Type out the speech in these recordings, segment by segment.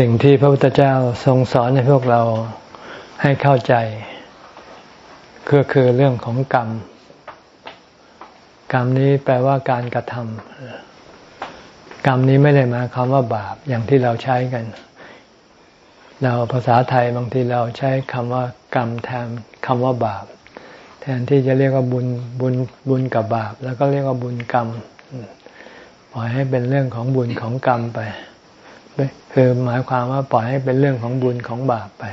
สิ่งที่พระพุทธเจ้าทรงสอนให้พวกเราให้เข้าใจก็คือเรื่องของกรรม กรรมนี้แปลว่าการกระทำกรรมนี้ไม่ได้มาคำว่าบาปอย่างที่เราใช้กัน เราภาษาไทยบางทีเราใช้คำว่า กรรมแทนคำว่าบาป แทนที่จะเรียกว่าบุญบุญบุญกับบาป แล้วก็เรียกว่าบุญกรรมปล่อยให้เป็นเรื่องของบุญของกรรมไป คือหมายความว่าปล่อยให้เป็นเรื่องของบุญของบาปไป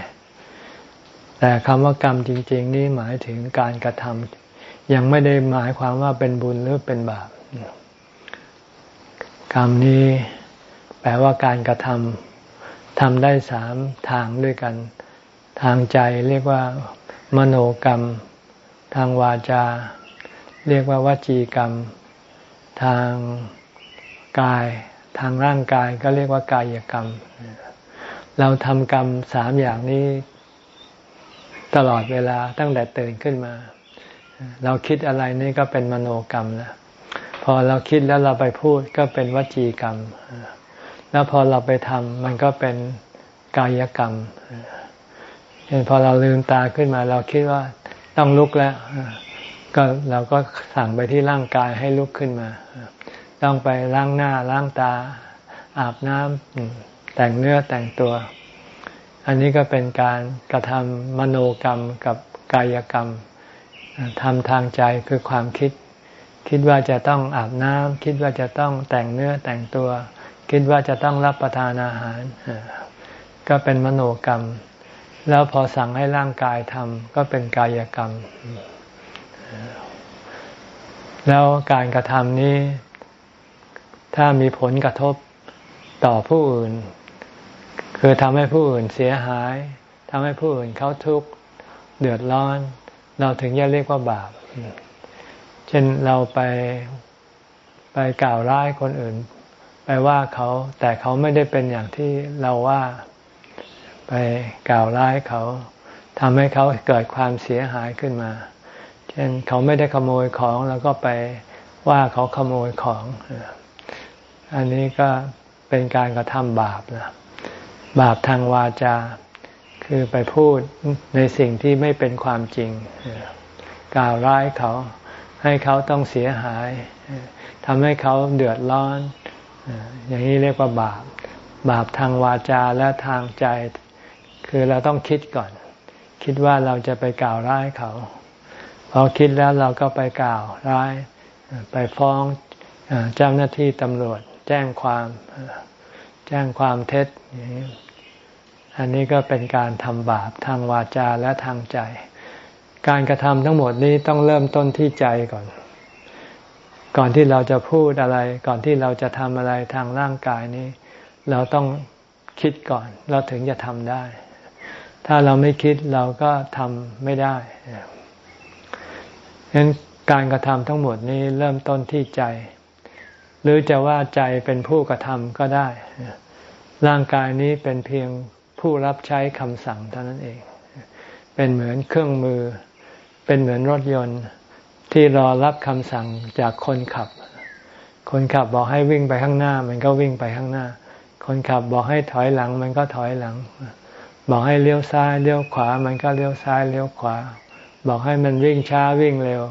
แต่คำว่ากรรมจริง ๆ นี่หมายถึงการกระทำยังไม่ได้หมายความว่าเป็นบุญหรือเป็นบาป กรรมนี้แปลว่าการกระทำทำได้สามทางด้วยกัน ทางใจเรียกว่า มโนกรรม ทางวาจา เรียกว่าวจีกรรม ทางกาย ทางร่างกายก็เรียกว่ากายกรรม เราทำกรรมสามอย่างนี้ตลอดเวลาตั้งแต่ตื่นขึ้นมา เราคิดอะไรนี่ก็เป็นมโนกรรมแล้วพอเราคิดแล้วเราไปพูดก็เป็นวจีกรรม แล้วพอเราไปทำมันก็เป็นกายกรรมเช่นพอเราลืมตาขึ้นมา เราคิดว่าต้องลุกแล้ว ก็เราก็สั่งไปที่ร่างกายให้ลุกขึ้นมา ต้องไปล้างหน้าล้างตา อาบน้ำแต่งเนื้อแต่งตัว อันนี้ก็เป็นการกระทำมโนกรรมกับกายกรรมทำทางใจคือความคิด คิดว่าจะต้องอาบน้ำคิดว่าจะต้องแต่งเนื้อแต่งตัว คิดว่าจะต้องรับประทานอาหาร ก็เป็นมโนกรรม แล้วพอสั่งให้ร่างกายทำก็เป็นกายกรรม แล้วการกระทำนี้ ถ้ามีผลกระทบต่อผู้อื่น คือทำให้ผู้อื่นเสียหายทำให้ผู้อื่นเขาทุกข์เดือดร้อน เราถึงจะเรียกว่าบาป เช่นเราไปไปกล่าวร้ายคนอื่น ไปว่าเขาแต่เขาไม่ได้เป็นอย่างที่เราว่า ไปกล่าวร้ายเขาทำให้เขาเกิดความเสียหายขึ้นมา เช่นเขาไม่ได้ขโมยของ แล้วก็ไปว่าเขาขโมยของ อันนี้ก็เป็นการกระทำบาปนะบาปทางวาจา คือไปพูดในสิ่งที่ไม่เป็นความจริง กล่าวร้ายเขาให้เขาต้องเสียหายทำให้เขาเดือดร้อน อย่างนี้เรียกว่าบาป บาปทางวาจาและทางใจ คือเราต้องคิดก่อน คิดว่าเราจะไปกล่าวร้ายเขา พอคิดแล้วเราก็ไปกล่าวร้าย ไปฟ้องเจ้าหน้าที่ตำรวจ แจ้งความแจ้งความเท็จอันนี้ก็เป็นการทำบาปทางวาจาและทางใจ การกระทำทั้งหมดนี้ต้องเริ่มต้นที่ใจก่อน ก่อนที่เราจะพูดอะไร ก่อนที่เราจะทำอะไรทางร่างกายนี้ เราต้องคิดก่อน เราถึงจะทำได้ ถ้าเราไม่คิดเราก็ทำไม่ได้ฉะนั้นการกระทำทั้งหมดนี้เริ่มต้นที่ใจ หรือจะว่าใจเป็นผู้กระทำก็ได้ ร่างกายนี้เป็นเพียงผู้รับใช้คำสั่งเท่านั้นเอง เป็นเหมือนเครื่องมือ เป็นเหมือนรถยนต์ที่รอรับคำสั่งจากคนขับ คนขับบอกให้วิ่งไปข้างหน้า มันก็วิ่งไปข้างหน้า คนขับบอกให้ถอยหลัง มันก็ถอยหลัง บอกให้เลี้ยวซ้ายเลี้ยวขวา มันก็เลี้ยวซ้ายเลี้ยวขวา บอกให้มันวิ่งช้าวิ่งเร็ว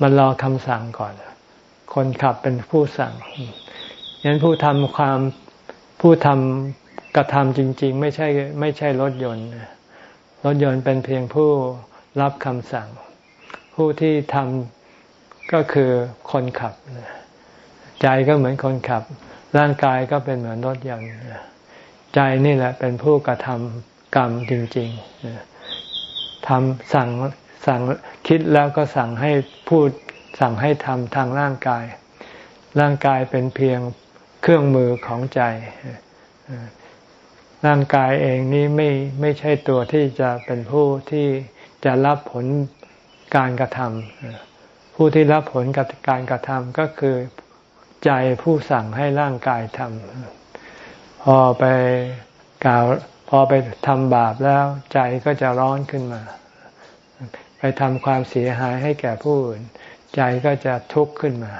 มันรอคำสั่งก่อน คนขับเป็นผู้สั่งยันผู้ทำความผู้ทำกระทำจริง ๆ ไม่ใช่ไม่ใช่รถยนต์รถยนต์เป็นเพียงผู้รับคำสั่ง ผู้ที่ทำก็คือคนขับ ใจก็เหมือนคนขับ ร่างกายก็เป็นเหมือนรถยนต์ใจนี่แหละเป็นผู้กระทำกรรมจริงๆทำสั่งสั่งคิดแล้วก็สั่งให้พูด สั่งให้ทำทางร่างกาย ร่างกายเป็นเพียงเครื่องมือของใจ ร่างกายเองนี้ไม่ไม่ใช่ตัวที่จะเป็นผู้ที่จะรับผลการกระทำผู้ที่รับผลการกระทำก็คือใจผู้สั่งให้ร่างกายทำพอไปกล่าวพอไปทำบาปแล้วใจก็จะร้อนขึ้นมา ไปทำความเสียหายให้แก่ผู้อื่น ใจก็จะทุกข์ขึ้นมา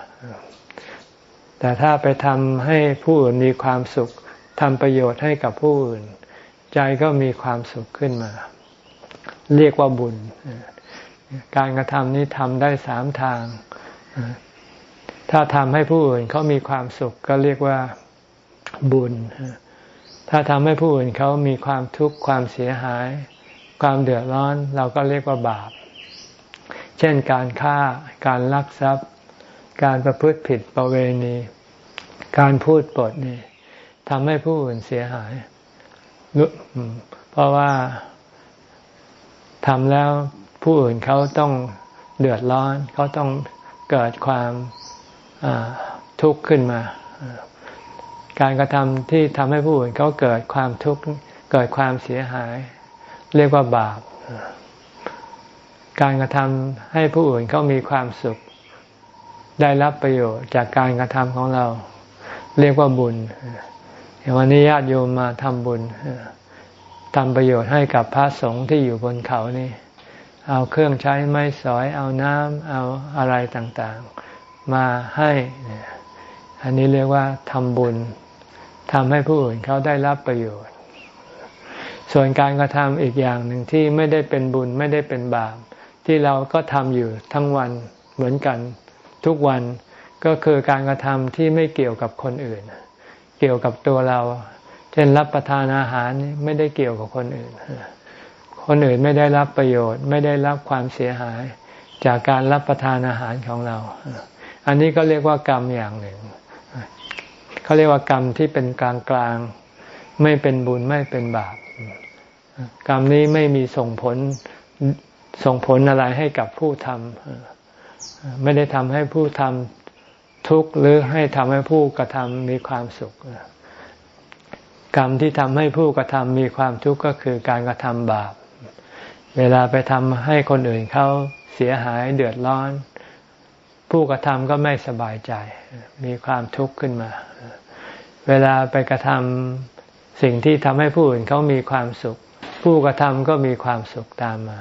แต่ถ้าไปทำให้ผู้อื่นมีความสุขทำประโยชน์ให้กับผู้อื่น ใจก็มีความสุขขึ้นมา เรียกว่าบุญ การกระทำนี้ทำได้สามทาง ถ้าทำให้ผู้อื่นเขามีความสุขก็เรียกว่าบุญ ถ้าทำให้ผู้อื่นเขามีความทุกข์ความเสียหาย ความเดือดร้อน เราก็เรียกว่าบาป เช่นการฆ่า การลักทรัพย์ การประพฤติผิดประเวณี การพูดปดนี่ทำให้ผู้อื่นเสียหาย เพราะว่าทำแล้วผู้อื่นเขาต้องเดือดร้อน เขาต้องเกิดความทุกข์ขึ้นมา การกระทำที่ทำให้ผู้อื่นเขาเกิดความทุกข์ เกิดความเสียหาย เรียกว่าบาป การกระทำให้ผู้อื่นเขามีความสุข ได้รับประโยชน์จากการกระทำของเรา เรียกว่าบุญอย่างวันนี้ญาติโยมมาทำบุญทำประโยชน์ให้กับพระสงฆ์ที่อยู่บนเขานี่ เอาเครื่องใช้ไม้สอย เอาน้ำเอาอะไรต่างๆ มาให้ อันนี้เรียกว่าทำบุญทำให้ผู้อื่นเขาได้รับประโยชน์ ส่วนการกระทำอีกอย่างหนึ่งที่ไม่ได้เป็นบุญไม่ได้เป็นบาป ที่เราก็ทำอยู่ทั้งวันเหมือนกันทุกวันก็คือการกระทำที่ไม่เกี่ยวกับคนอื่น เกี่ยวกับตัวเรา เช่นรับประทานอาหารไม่ได้เกี่ยวกับคนอื่น คนอื่นไม่ได้รับประโยชน์ ไม่ได้รับความเสียหายจากการรับประทานอาหารของเรา อันนี้ก็เรียกว่ากรรมอย่างหนึ่งเขาเรียกว่ากรรมที่เป็นกลางกลางไม่เป็นบุญไม่เป็นบาป กรรมนี้ไม่มีส่งผล ส่งผลอะไรให้กับผู้ทำไม่ได้ทำให้ผู้ทำทุกข์หรือให้ทำให้ผู้กระทำมีความสุข กรรมที่ทำให้ผู้กระทำมีความทุกข์ก็คือการกระทำบาป เวลาไปทำให้คนอื่นเขาเสียหายเดือดร้อน ผู้กระทำก็ไม่สบายใจ มีความทุกข์ขึ้นมา เวลาไปกระทำสิ่งที่ทำให้ผู้อื่นเขามีความสุข ผู้กระทำก็มีความสุขตามมา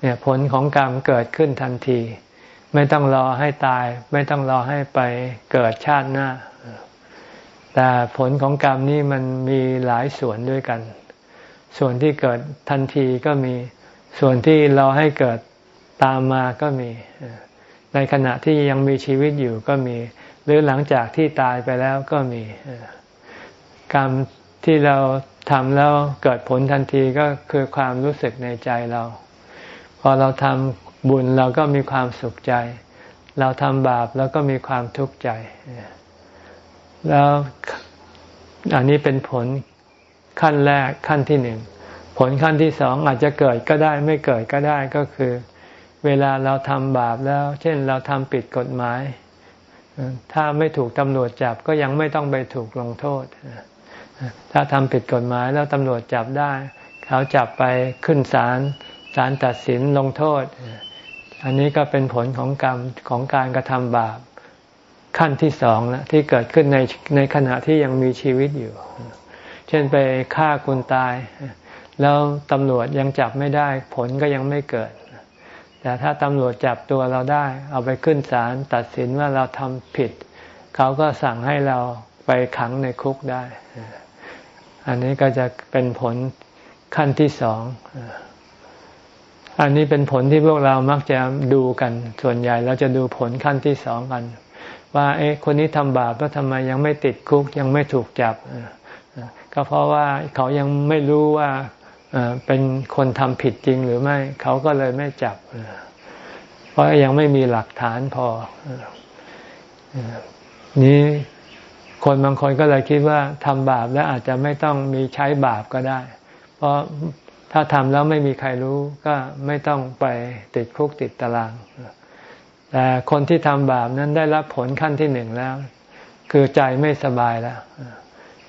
เนี่ยผลของกรรมเกิดขึ้นทันที ไม่ต้องรอให้ตาย ไม่ต้องรอให้ไปเกิดชาติหน้า แต่ผลของกรรมนี่มันมีหลายส่วนด้วยกัน ส่วนที่เกิดทันทีก็มี ส่วนที่รอให้เกิดตามมาก็มี ในขณะที่ยังมีชีวิตอยู่ก็มี หรือหลังจากที่ตายไปแล้วก็มี กรรมที่เราทำแล้วเกิดผลทันทีก็คือความรู้สึกในใจเรา อเราทำบุญเราก็มีความสุขใจ เราทำบาปแล้วก็มีความทุกข์ใจ แล้วอันนี้เป็นผลขั้นแรกขั้นที่หนึ่งผลขั้นที่สองอาจจะเกิดก็ได้ไม่เกิดก็ได้ก็คือ เวลาเราทำบาปแล้ว เช่นเราทำผิดกฎหมาย ถ้าไม่ถูกตำรวจจับก็ยังไม่ต้องไปถูกลงโทษ ถ้าทำผิดกฎหมายแล้วตำรวจจับได้ เขาจับไปขึ้นศาล ศาลตัดสินลงโทษ อันนี้ก็เป็นผลของกรรมของการกระทำบาปขั้นที่สองแล้วที่เกิดขึ้นในในขณะที่ยังมีชีวิตอยู่ เช่นไปฆ่าคุณตาย แล้วตำรวจยังจับไม่ได้ ผลก็ยังไม่เกิด แต่ถ้าตำรวจจับตัวเราได้ เอาไปขึ้นศาลตัดสินว่าเราทำผิด เขาก็สั่งให้เราไปขังในคุกได้ อันนี้ก็จะเป็นผลขั้นที่สอง อันนี้เป็นผลที่พวกเรามักจะดูกัน ส่วนใหญ่เราจะดูผลขั้นที่สองกัน ว่าเอ๊ะคนนี้ทำบาปแล้วทำไมยังไม่ติดคุกยังไม่ถูกจับ ก็เพราะว่าเขายังไม่รู้ว่าเป็นคนทำผิดจริงหรือไม่ เขาก็เลยไม่จับ เพราะยังไม่มีหลักฐานพอ นี้คนบางคนก็เลยคิดว่าทำบาปแล้วอาจจะไม่ต้องมีใช้บาปก็ได้ เพราะ ถ้าทำแล้วไม่มีใครรู้ก็ไม่ต้องไปติดคุกติดตาราง แต่คนที่ทำบาปนั้นได้รับผลขั้นที่หนึ่งแล้ว คือใจไม่สบายแล้ว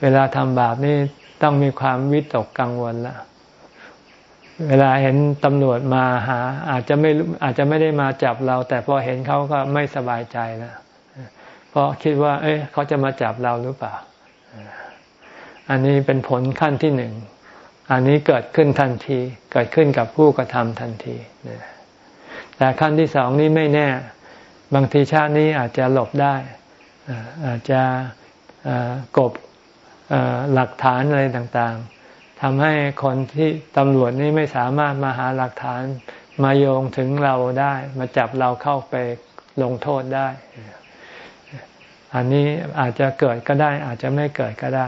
เวลาทำบาปนี่ต้องมีความวิตกกังวลแล้วเวลาเห็นตำรวจมาหา อาจจะไม่อาจจะไม่ได้มาจับเรา แต่พอเห็นเขาก็ไม่สบายใจแล้วเพราะคิดว่า เอ้ยเขาจะมาจับเราหรือเปล่า อันนี้เป็นผลขั้นที่หนึ่ง อันนี้เกิดขึ้นทันที เกิดขึ้นกับผู้กระทำทันทีแต่ขั้นที่สองนี้ไม่แน่ บางทีชาตินี้อาจจะหลบได้ อาจจะกบหลักฐานอะไรต่างๆทำให้คนที่ตำรวจนี่ไม่สามารถมาหาหลักฐานมาโยงถึงเราได้ มาจับเราเข้าไปลงโทษได้ อันนี้อาจจะเกิดก็ได้ อาจจะไม่เกิดก็ได้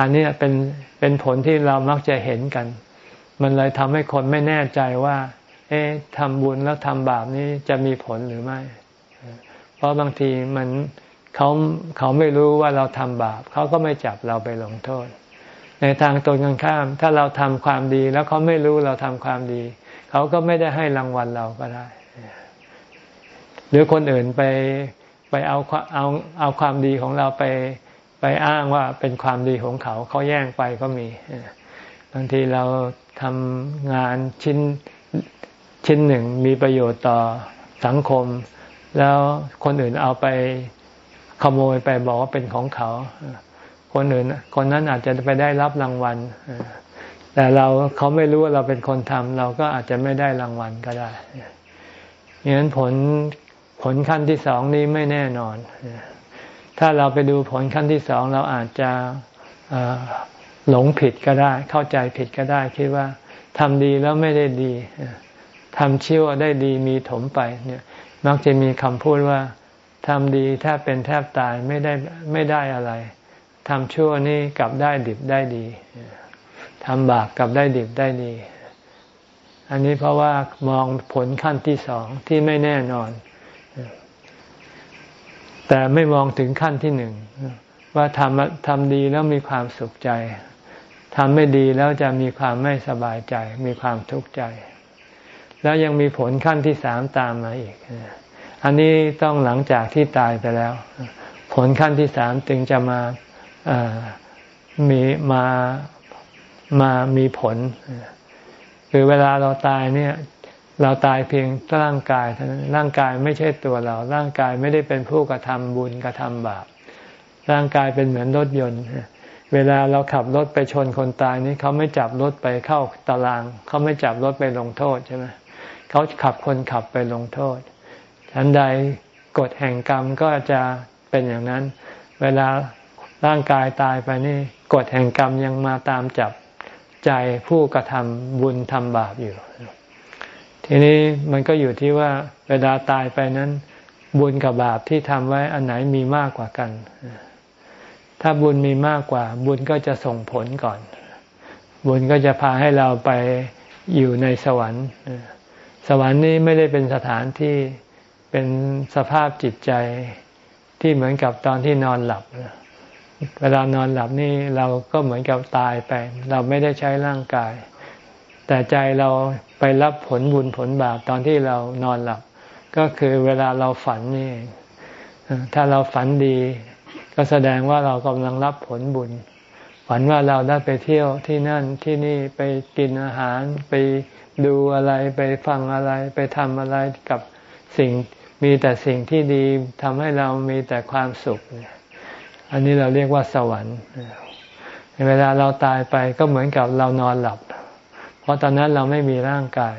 อันนี้เป็นเป็นผลที่เรามักจะเห็นกัน มันเลยทำให้คนไม่แน่ใจว่า เอ๊ะทำบุญแล้วทำบาปนี้จะมีผลหรือไม่ เพราะบางทีมันเขาเขาไม่รู้ว่าเราทำบาป เขาก็ไม่จับเราไปลงโทษ ในทางตรงกันข้าม ถ้าเราทำความดีแล้วเขาไม่รู้เราทำความดี เขาก็ไม่ได้ให้รางวัลเราก็ได้ หรือคนอื่นไปไปเอาเอาเอาความดีของเราไป ไปอ้างว่าเป็นความดีของเขาเขาแย่งไปก็มีบางทีเราทำงานชิ้นชิ้นหนึ่งมีประโยชน์ต่อสังคม แล้วคนอื่นเอาไปขโมยไปบอกว่าเป็นของเขา คนอื่น คนนั้นอาจจะไปได้รับรางวัลแต่เราเขาไม่รู้ว่าเราเป็นคนทำเราก็อาจจะไม่ได้รางวัลก็ได้อย่างนั้นผลผลขั้นที่สองนี้ไม่แน่นอน ถ้าเราไปดูผลขั้นที่สองเราอาจจะหลงผิดก็ได้ เข้าใจผิดก็ได้ คิดว่าทำดีแล้วไม่ได้ดีทำชั่วได้ดีมีถมไปเนี่ยมักจะมีคำพูดว่าทำดีแทบเป็นแทบตายไม่ได้ไม่ได้อะไรทำชั่วนี่กลับได้ดิบได้ดีทำบาปกับได้ดิบได้ดี อันนี้เพราะว่ามองผลขั้นที่สองที่ไม่แน่นอน แต่ไม่มองถึงขั้นที่หนึ่งว่าทำทำดีแล้วมีความสุขใจทำไม่ดีแล้วจะมีความไม่สบายใจ มีความทุกข์ใจ แล้วยังมีผลขั้นที่สามตามมาอีก อันนี้ต้องหลังจากที่ตายไปแล้ว ผลขั้นที่สามจึงจะมามีมามามีผล คือเวลาเราตายเนี่ย เราตายเพียงร่างกายเท่านั้นร่างกายไม่ใช่ตัวเรา ร่างกายไม่ได้เป็นผู้กระทำบุญกระทำบาปร่างกายเป็นเหมือนรถยนต์เวลาเราขับรถไปชนคนตายนี่เขาไม่จับรถไปเข้าตาราง เขาไม่จับรถไปลงโทษใช่ไหมเขาขับคนขับไปลงโทษฉันใดกฎแห่งกรรมก็จะเป็นอย่างนั้น เวลาร่างกายตายไปนี่กฎแห่งกรรมยังมาตามจับใจผู้กระทำบุญทำบาปอยู่ ทีนี้มันก็อยู่ที่ว่าเวลาตายไปนั้น บุญกับบาปที่ทำไว้อันไหนมีมากกว่ากัน ถ้าบุญมีมากกว่า บุญก็จะส่งผลก่อน บุญก็จะพาให้เราไปอยู่ในสวรรค์สวรรค์นี้ไม่ได้เป็นสถานที่เป็นสภาพจิตใจที่เหมือนกับตอนที่นอนหลับ เวลานอนหลับนี่เราก็เหมือนกับตายไป เราไม่ได้ใช้ร่างกาย แต่ใจเราไปรับผลบุญผลบาปตอนที่เรานอนหลับ ก็คือเวลาเราฝันนี่ถ้าเราฝันดี ก็แสดงว่าเรากำลังรับผลบุญ ฝันว่าเราได้ไปเที่ยวที่นั่นที่นี่ไปกินอาหารไปดูอะไรไปฟังอะไรไปทำอะไรกับสิ่งมีแต่สิ่งที่ดีทำให้เรามีแต่ความสุข อันนี้เราเรียกว่าสวรรค์ เวลาเราตายไปก็เหมือนกับเรานอนหลับ เพราะตอนนั้นเราไม่มีร่างกาย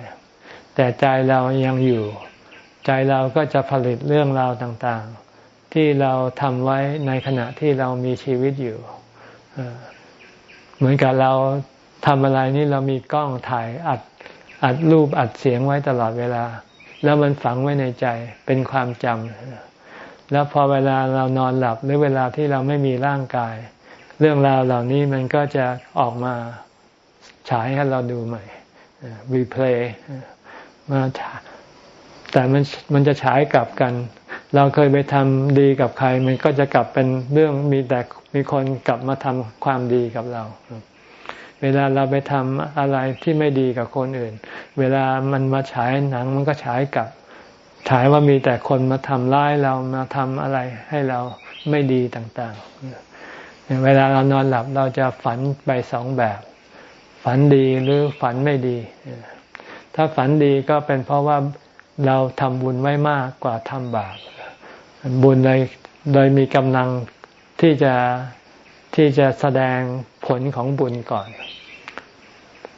แต่ใจเรายังอยู่ ใจเราก็จะผลิตเรื่องราวต่างๆ ที่เราทำไว้ในขณะที่เรามีชีวิตอยู่ เหมือนกับเราทำอะไรนี่เรามีกล้องถ่ายอัดอัดรูปอัดเสียงไว้ตลอดเวลา แล้วมันฝังไว้ในใจเป็นความจำแล้วพอเวลาเรานอนหลับหรือเวลาที่เราไม่มีร่างกาย เรื่องราวเหล่านี้มันก็จะออกมา ฉายให้เราดูใหม่รีเพลย์มาแต่มันมันจะฉายกลับกัน เราเคยไปทำดีกับใคร มันก็จะกลับเป็นเรื่องมีแต่มีคนกลับมาทำความดีกับเรา เวลาเราไปทำอะไรที่ไม่ดีกับคนอื่น เวลามันมาฉายหนังมันก็ฉายกลับฉายว่ามีแต่คนมาทำร้ายเรามาทำอะไรให้เราไม่ดีต่างๆ เวลาเรานอนหลับเราจะฝันไปสองแบบ ฝันดีหรือฝันไม่ดี ถ้าฝันดีก็เป็นเพราะว่าเราทำบุญไว้มากกว่าทำบาป บุญเลยโดยมีกำลังที่จะที่จะแสดงผลของบุญก่อน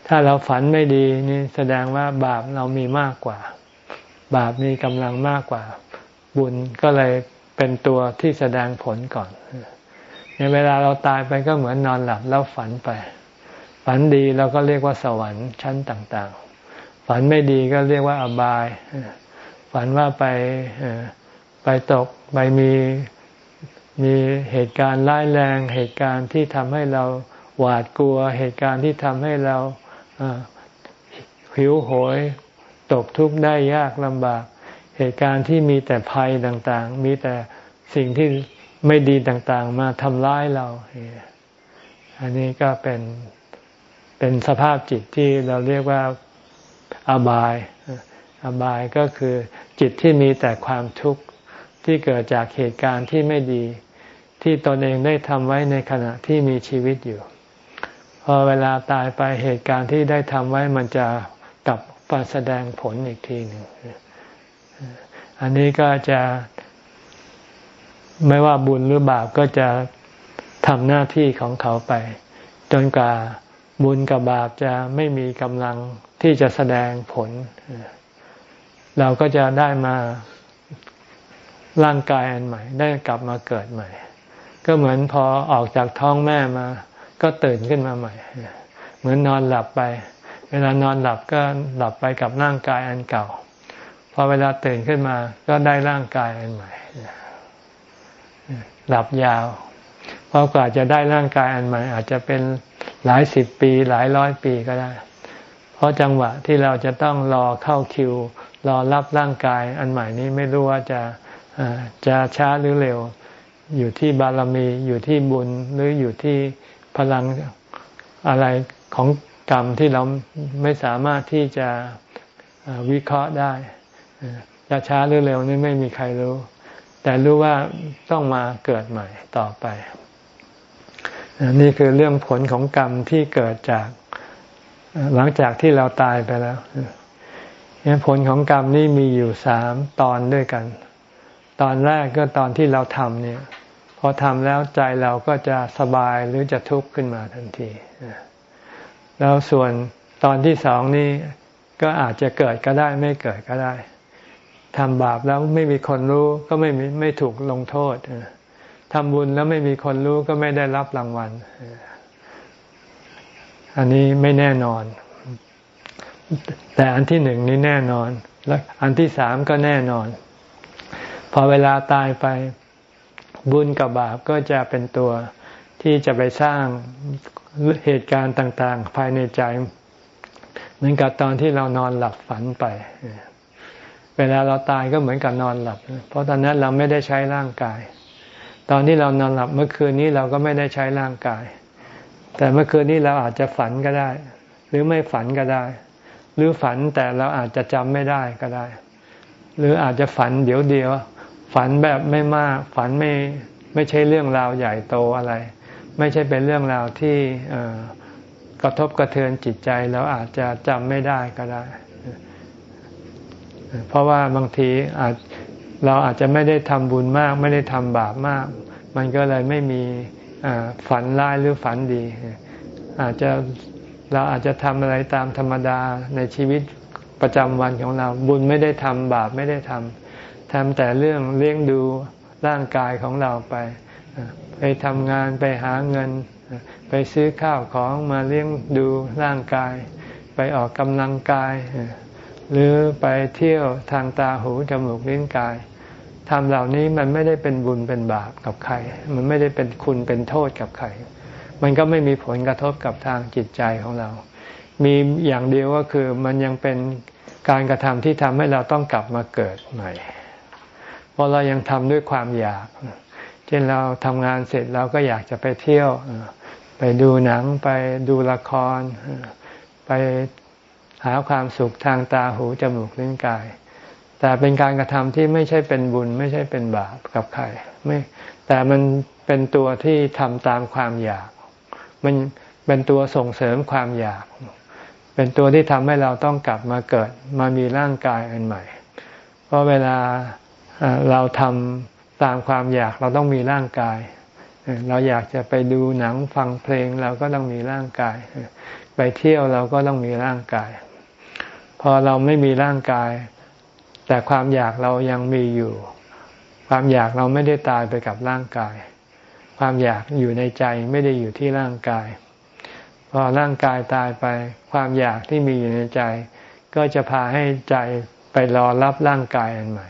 ถ้าเราฝันไม่ดีนี่แสดงว่าบาปเรามีมากกว่า บาปมีกำลังมากกว่า บุญก็เลยเป็นตัวที่แสดงผลก่อนในเวลาเราตายไปก็เหมือนนอนหลับแล้วฝันไป ฝันดีเราก็เรียกว่าสวรรค์ชั้นต่างๆ ฝันไม่ดีก็เรียกว่าอบาย ฝันว่าไปไปตกไปมีมีเหตุการณ์ร้ายแรง เหตุการณ์ที่ทำให้เราหวาดกลัว เหตุการณ์ที่ทำให้เราหิวโหย ตกทุกข์ได้ยากลำบาก เหตุการณ์ที่มีแต่ภัยต่างๆ มีแต่สิ่งที่ไม่ดีต่างๆ มาทำร้ายเรา อันนี้ก็เป็น เป็นสภาพจิตที่เราเรียกว่าอบาย อบายก็คือจิตที่มีแต่ความทุกข์ที่เกิดจากเหตุการณ์ที่ไม่ดี ที่ตนเองได้ทำไว้ในขณะที่มีชีวิตอยู่ พอเวลาตายไปเหตุการณ์ที่ได้ทำไว้มันจะกลับมาแสดงผลอีกทีหนึ่งอันนี้ก็จะไม่ว่าบุญหรือบาปก็จะทำหน้าที่ของเขาไป จนกว่า บุญกับบาปจะไม่มีกำลังที่จะแสดงผล เราก็จะได้มาร่างกายอันใหม่ ได้กลับมาเกิดใหม่ ก็เหมือนพอออกจากท้องแม่มา ก็ตื่นขึ้นมาใหม่ เหมือนนอนหลับไป เวลานอนหลับก็หลับไปกับร่างกายอันเก่า พอเวลาตื่นขึ้นมา ก็ได้ร่างกายอันใหม่ หลับยาว เพราะกว่าจะได้ร่างกายอันใหม่ อาจจะเป็น หลายสิบปีหลายร้อยปีก็ได้ เพราะจังหวะที่เราจะต้องรอเข้าคิว รอรับร่างกาย อันใหม่นี้ไม่รู้ว่าจะจะช้าหรือเร็ว อยู่ที่บารมีอยู่ที่บุญหรืออยู่ที่พลังอะไรของกรรมที่เราไม่สามารถที่จะวิเคราะห์ได้ จะช้าหรือเร็วนี่ไม่มีใครรู้ แต่รู้ว่าต้องมาเกิดใหม่ต่อไป นี่คือเรื่องผลของกรรมที่เกิดจากหลังจากที่เราตายไปแล้วผลของกรรมนี่มีอยู่สามตอนด้วยกัน ตอนแรกก็ตอนที่เราทำเนี่ยพอทำแล้วใจเราก็จะสบายหรือจะทุกข์ขึ้นมาทันทีแล้วส่วนตอนที่สองนี่ก็อาจจะเกิดก็ได้ไม่เกิดก็ได้ทำบาปแล้วไม่มีคนรู้ก็ไม่ไม่ถูกลงโทษ ทำบุญแล้วไม่มีคนรู้ก็ไม่ได้รับรางวัล อันนี้ไม่แน่นอน แต่อันที่หนึ่งนี้แน่นอน และอันที่สามก็แน่นอน พอเวลาตายไปบุญกับบาปก็จะเป็นตัวที่จะไปสร้างเหตุการณ์ต่าง ๆ ภายในใจ เหมือนกับตอนที่เรานอนหลับฝันไป เวลาเราตายก็เหมือนกับนอนหลับ เพราะตอนนั้นเราไม่ได้ใช้ร่างกาย ตอนที่เรานอนหลับเมื่อคืนนี้เราก็ไม่ได้ใช้ร่างกาย แต่เมื่อคืนนี้เราอาจจะฝันก็ได้ หรือไม่ฝันก็ได้ หรือฝันแต่เราอาจจะจำไม่ได้ก็ได้ หรืออาจจะฝันเดี๋ยวเดียว ฝันแบบไม่มาก ฝันไม่ไม่ใช่เรื่องราวใหญ่โตอะไร ไม่ใช่เป็นเรื่องราวที่กระทบกระเทือนจิตใจแล้วอาจจะจำไม่ได้ก็ได้ เพราะว่าบางทีอาจ เราอาจจะไม่ได้ทำบุญมาก ไม่ได้ทำบาปมาก มันก็เลยไม่มีฝันร้ายหรือฝันดี อาจจะเราอาจจะทำอะไรตามธรรมดาในชีวิตประจำวันของเรา บุญไม่ได้ทำบาปไม่ได้ทำทำแต่เรื่องเลี้ยงดูร่างกายของเราไป ไปทำงานไปหาเงิน ไปซื้อข้าวของมาเลี้ยงดูร่างกาย ไปออกกำลังกาย หรือไปเที่ยวทางตาหูจมูกลิ้นกาย ทำเหล่านี้มันไม่ได้เป็นบุญเป็นบาปกับใคร มันไม่ได้เป็นคุณเป็นโทษกับใคร มันก็ไม่มีผลกระทบกับทางจิตใจของเรา มีอย่างเดียวก็คือมันยังเป็นการกระทำที่ทำให้เราต้องกลับมาเกิดใหม่เพราะเรายังทำด้วยความอยาก เช่นเราทำงานเสร็จเราก็อยากจะไปเที่ยว ไปดูหนังไปดูละคร ไปหาความสุขทางตาหูจมูกลิ้นกาย แต่เป็นการกระทำที่ไม่ใช่เป็นบุญ ไม่ใช่เป็นบาปกับใครไม่แต่มันเป็นตัวที่ทำตามความอยาก มันเป็นตัวส่งเสริมความอยาก เป็นตัวที่ทำให้เราต้องกลับมาเกิด มามีร่างกายอันใหม่ เพราะเวลาเราทำตามความอยากเราต้องมีร่างกาย เราอยากจะไปดูหนังฟังเพลงเราก็ต้องมีร่างกาย ไปเที่ยวเราก็ต้องมีร่างกาย พอเราไม่มีร่างกาย แต่ความอยากเรายังมีอยู่ ความอยากเราไม่ได้ตายไปกับร่างกาย ความอยากอยู่ในใจไม่ได้อยู่ที่ร่างกาย พอร่างกายตายไป ความอยากที่มีอยู่ในใจ ก็จะพาให้ใจไปรอรับร่างกายอันใหม่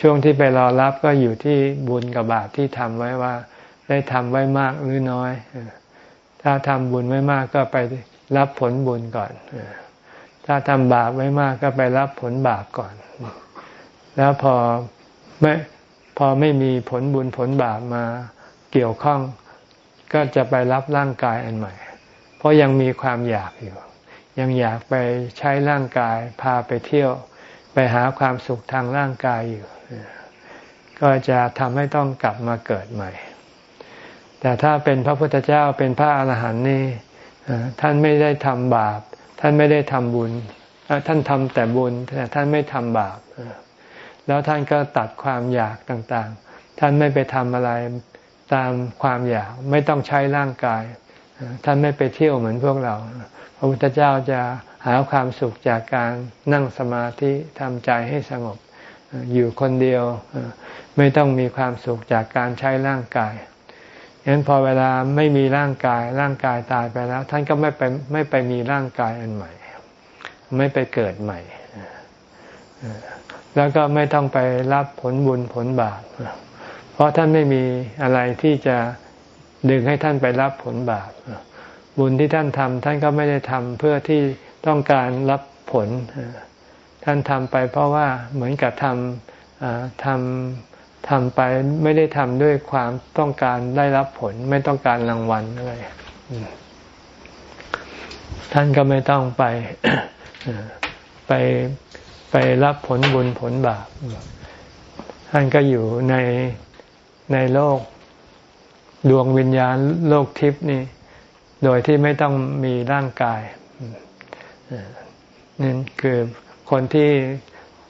ช่วงที่ไปรอรับก็อยู่ที่บุญกับบาปที่ทำไว้ว่า ได้ทำไว้มากหรือน้อย ถ้าทำบุญไว้มากก็ไปรับผลบุญก่อน ถ้าทำบาปไว้มากก็ไปรับผลบาปก่อน แล้วพอไม่พอไม่มีผลบุญผลบาปมาเกี่ยวข้อง ก็จะไปรับร่างกายอันใหม่ เพราะยังมีความอยากอยู่ ยังอยากไปใช้ร่างกาย พาไปเที่ยว ไปหาความสุขทางร่างกายอยู่ ก็จะทำให้ต้องกลับมาเกิดใหม่ แต่ถ้าเป็นพระพุทธเจ้าเป็นพระอาหารหันต์นี่ท่านไม่ได้ทำบาป ท่านไม่ได้ทำบุญ ท่านทำแต่บุญแต่ท่านไม่ทำบาป แล้วท่านก็ตัดความอยากต่างๆ ท่านไม่ไปทำอะไรตามความอยาก ไม่ต้องใช้ร่างกาย ท่านไม่ไปเที่ยวเหมือนพวกเรา พระพุทธเจ้าจะหาความสุขจากการนั่งสมาธิทำใจให้สงบ อยู่คนเดียวไม่ต้องมีความสุขจากการใช้ร่างกาย ฉะนั้นพอเวลาไม่มีร่างกาย ร่างกายตายไปแล้ว ท่านก็ไม่ไปไม่ไปมีร่างกายอันใหม่ ไม่ไปเกิดใหม่ แล้วก็ไม่ต้องไปรับผลบุญผลบาปเพราะท่านไม่มีอะไรที่จะดึงให้ท่านไปรับผลบาปบุญที่ท่านทำท่านก็ไม่ได้ทำเพื่อที่ต้องการรับผล ท่านทำไปเพราะว่าเหมือนกับทำทำ ทำไปไม่ได้ทำด้วยความต้องการได้รับผล ไม่ต้องการรางวัลอะไรท่านก็ไม่ต้องไปไปไปรับผลบุญผลบาปท่านก็อยู่ในในโลกดวงวิญญาณโลกทิพย์นี่ โดยที่ไม่ต้องมีร่างกายนั่นคือคนที่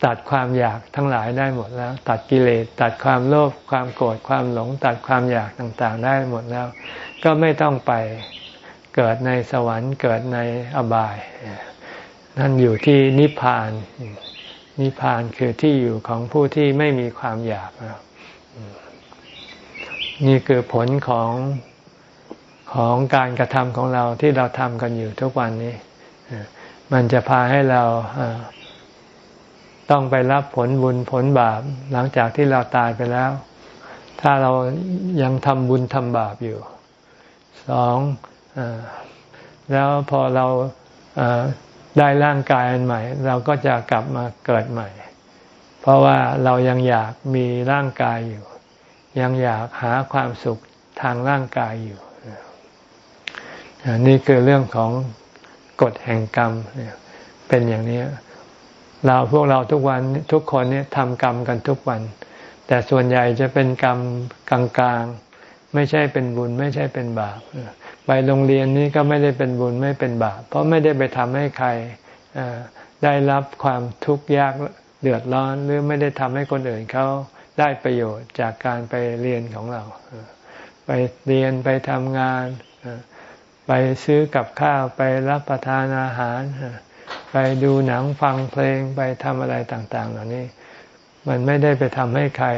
ตัดความอยากทั้งหลายได้หมดแล้ว ตัดกิเลสตัดความโลภความโกรธความหลง ตัดความอยากต่างๆ ได้หมดแล้ว ก็ไม่ต้องไปเกิดในสวรรค์เกิดในอบาย นั่นอยู่ที่นิพพาน นิพพานคือที่อยู่ของผู้ที่ไม่มีความอยาก นี่คือผลของของการกระทำของเราที่เราทำกันอยู่ทุกวันนี้ มันจะพาให้เรา ต้องไปรับผลบุญผลบาปหลังจากที่เราตายไปแล้ว ถ้าเรายังทำบุญทำบาปอยู่สองอแล้วพอเราได้ร่างกายอันใหม่ เราก็จะกลับมาเกิดใหม่ เพราะว่าเรายังอยากมีร่างกายอยู่ ยังอยากหาความสุขทางร่างกายอยู่นี่คือเรื่องของกฎแห่งกรรมเป็นอย่างนี้ เราพวกเราทุกวันทุกคนเนี่ยทำกรรมกันทุกวัน แต่ส่วนใหญ่จะเป็นกรรมกลางๆ ไม่ใช่เป็นบุญไม่ใช่เป็นบาปไปโรงเรียนนี้ก็ไม่ได้เป็นบุญไม่เป็นบาป เพราะไม่ได้ไปทำให้ใครได้รับความทุกข์ยากเดือดร้อน หรือไม่ได้ทำให้คนอื่นเขาได้ประโยชน์จากการไปเรียนของเรา ไปเรียนไปทำงาน ไปซื้อกับข้าวไปรับประทานอาหาร ไปดูหนังฟังเพลงไปทำอะไรต่าง ๆ เหล่านี้ มันไม่ได้ไปทำให้ใคร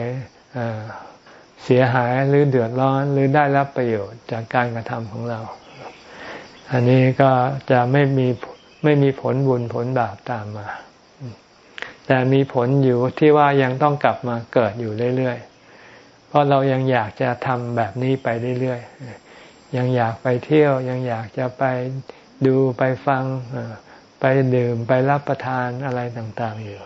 เสียหายหรือเดือดร้อนหรือได้รับประโยชน์จากการกระทำของเรา อันนี้ก็จะไม่มีไม่มีผลบุญผลบาปตามมา แต่มีผลอยู่ที่ว่ายังต้องกลับมาเกิดอยู่เรื่อยๆ เพราะเรายังอยากจะทำแบบนี้ไปเรื่อยๆ ยังอยากไปเที่ยวยังอยากจะไปดูไปฟัง ดื่มไปรับประทานอะไรต่างๆอยู่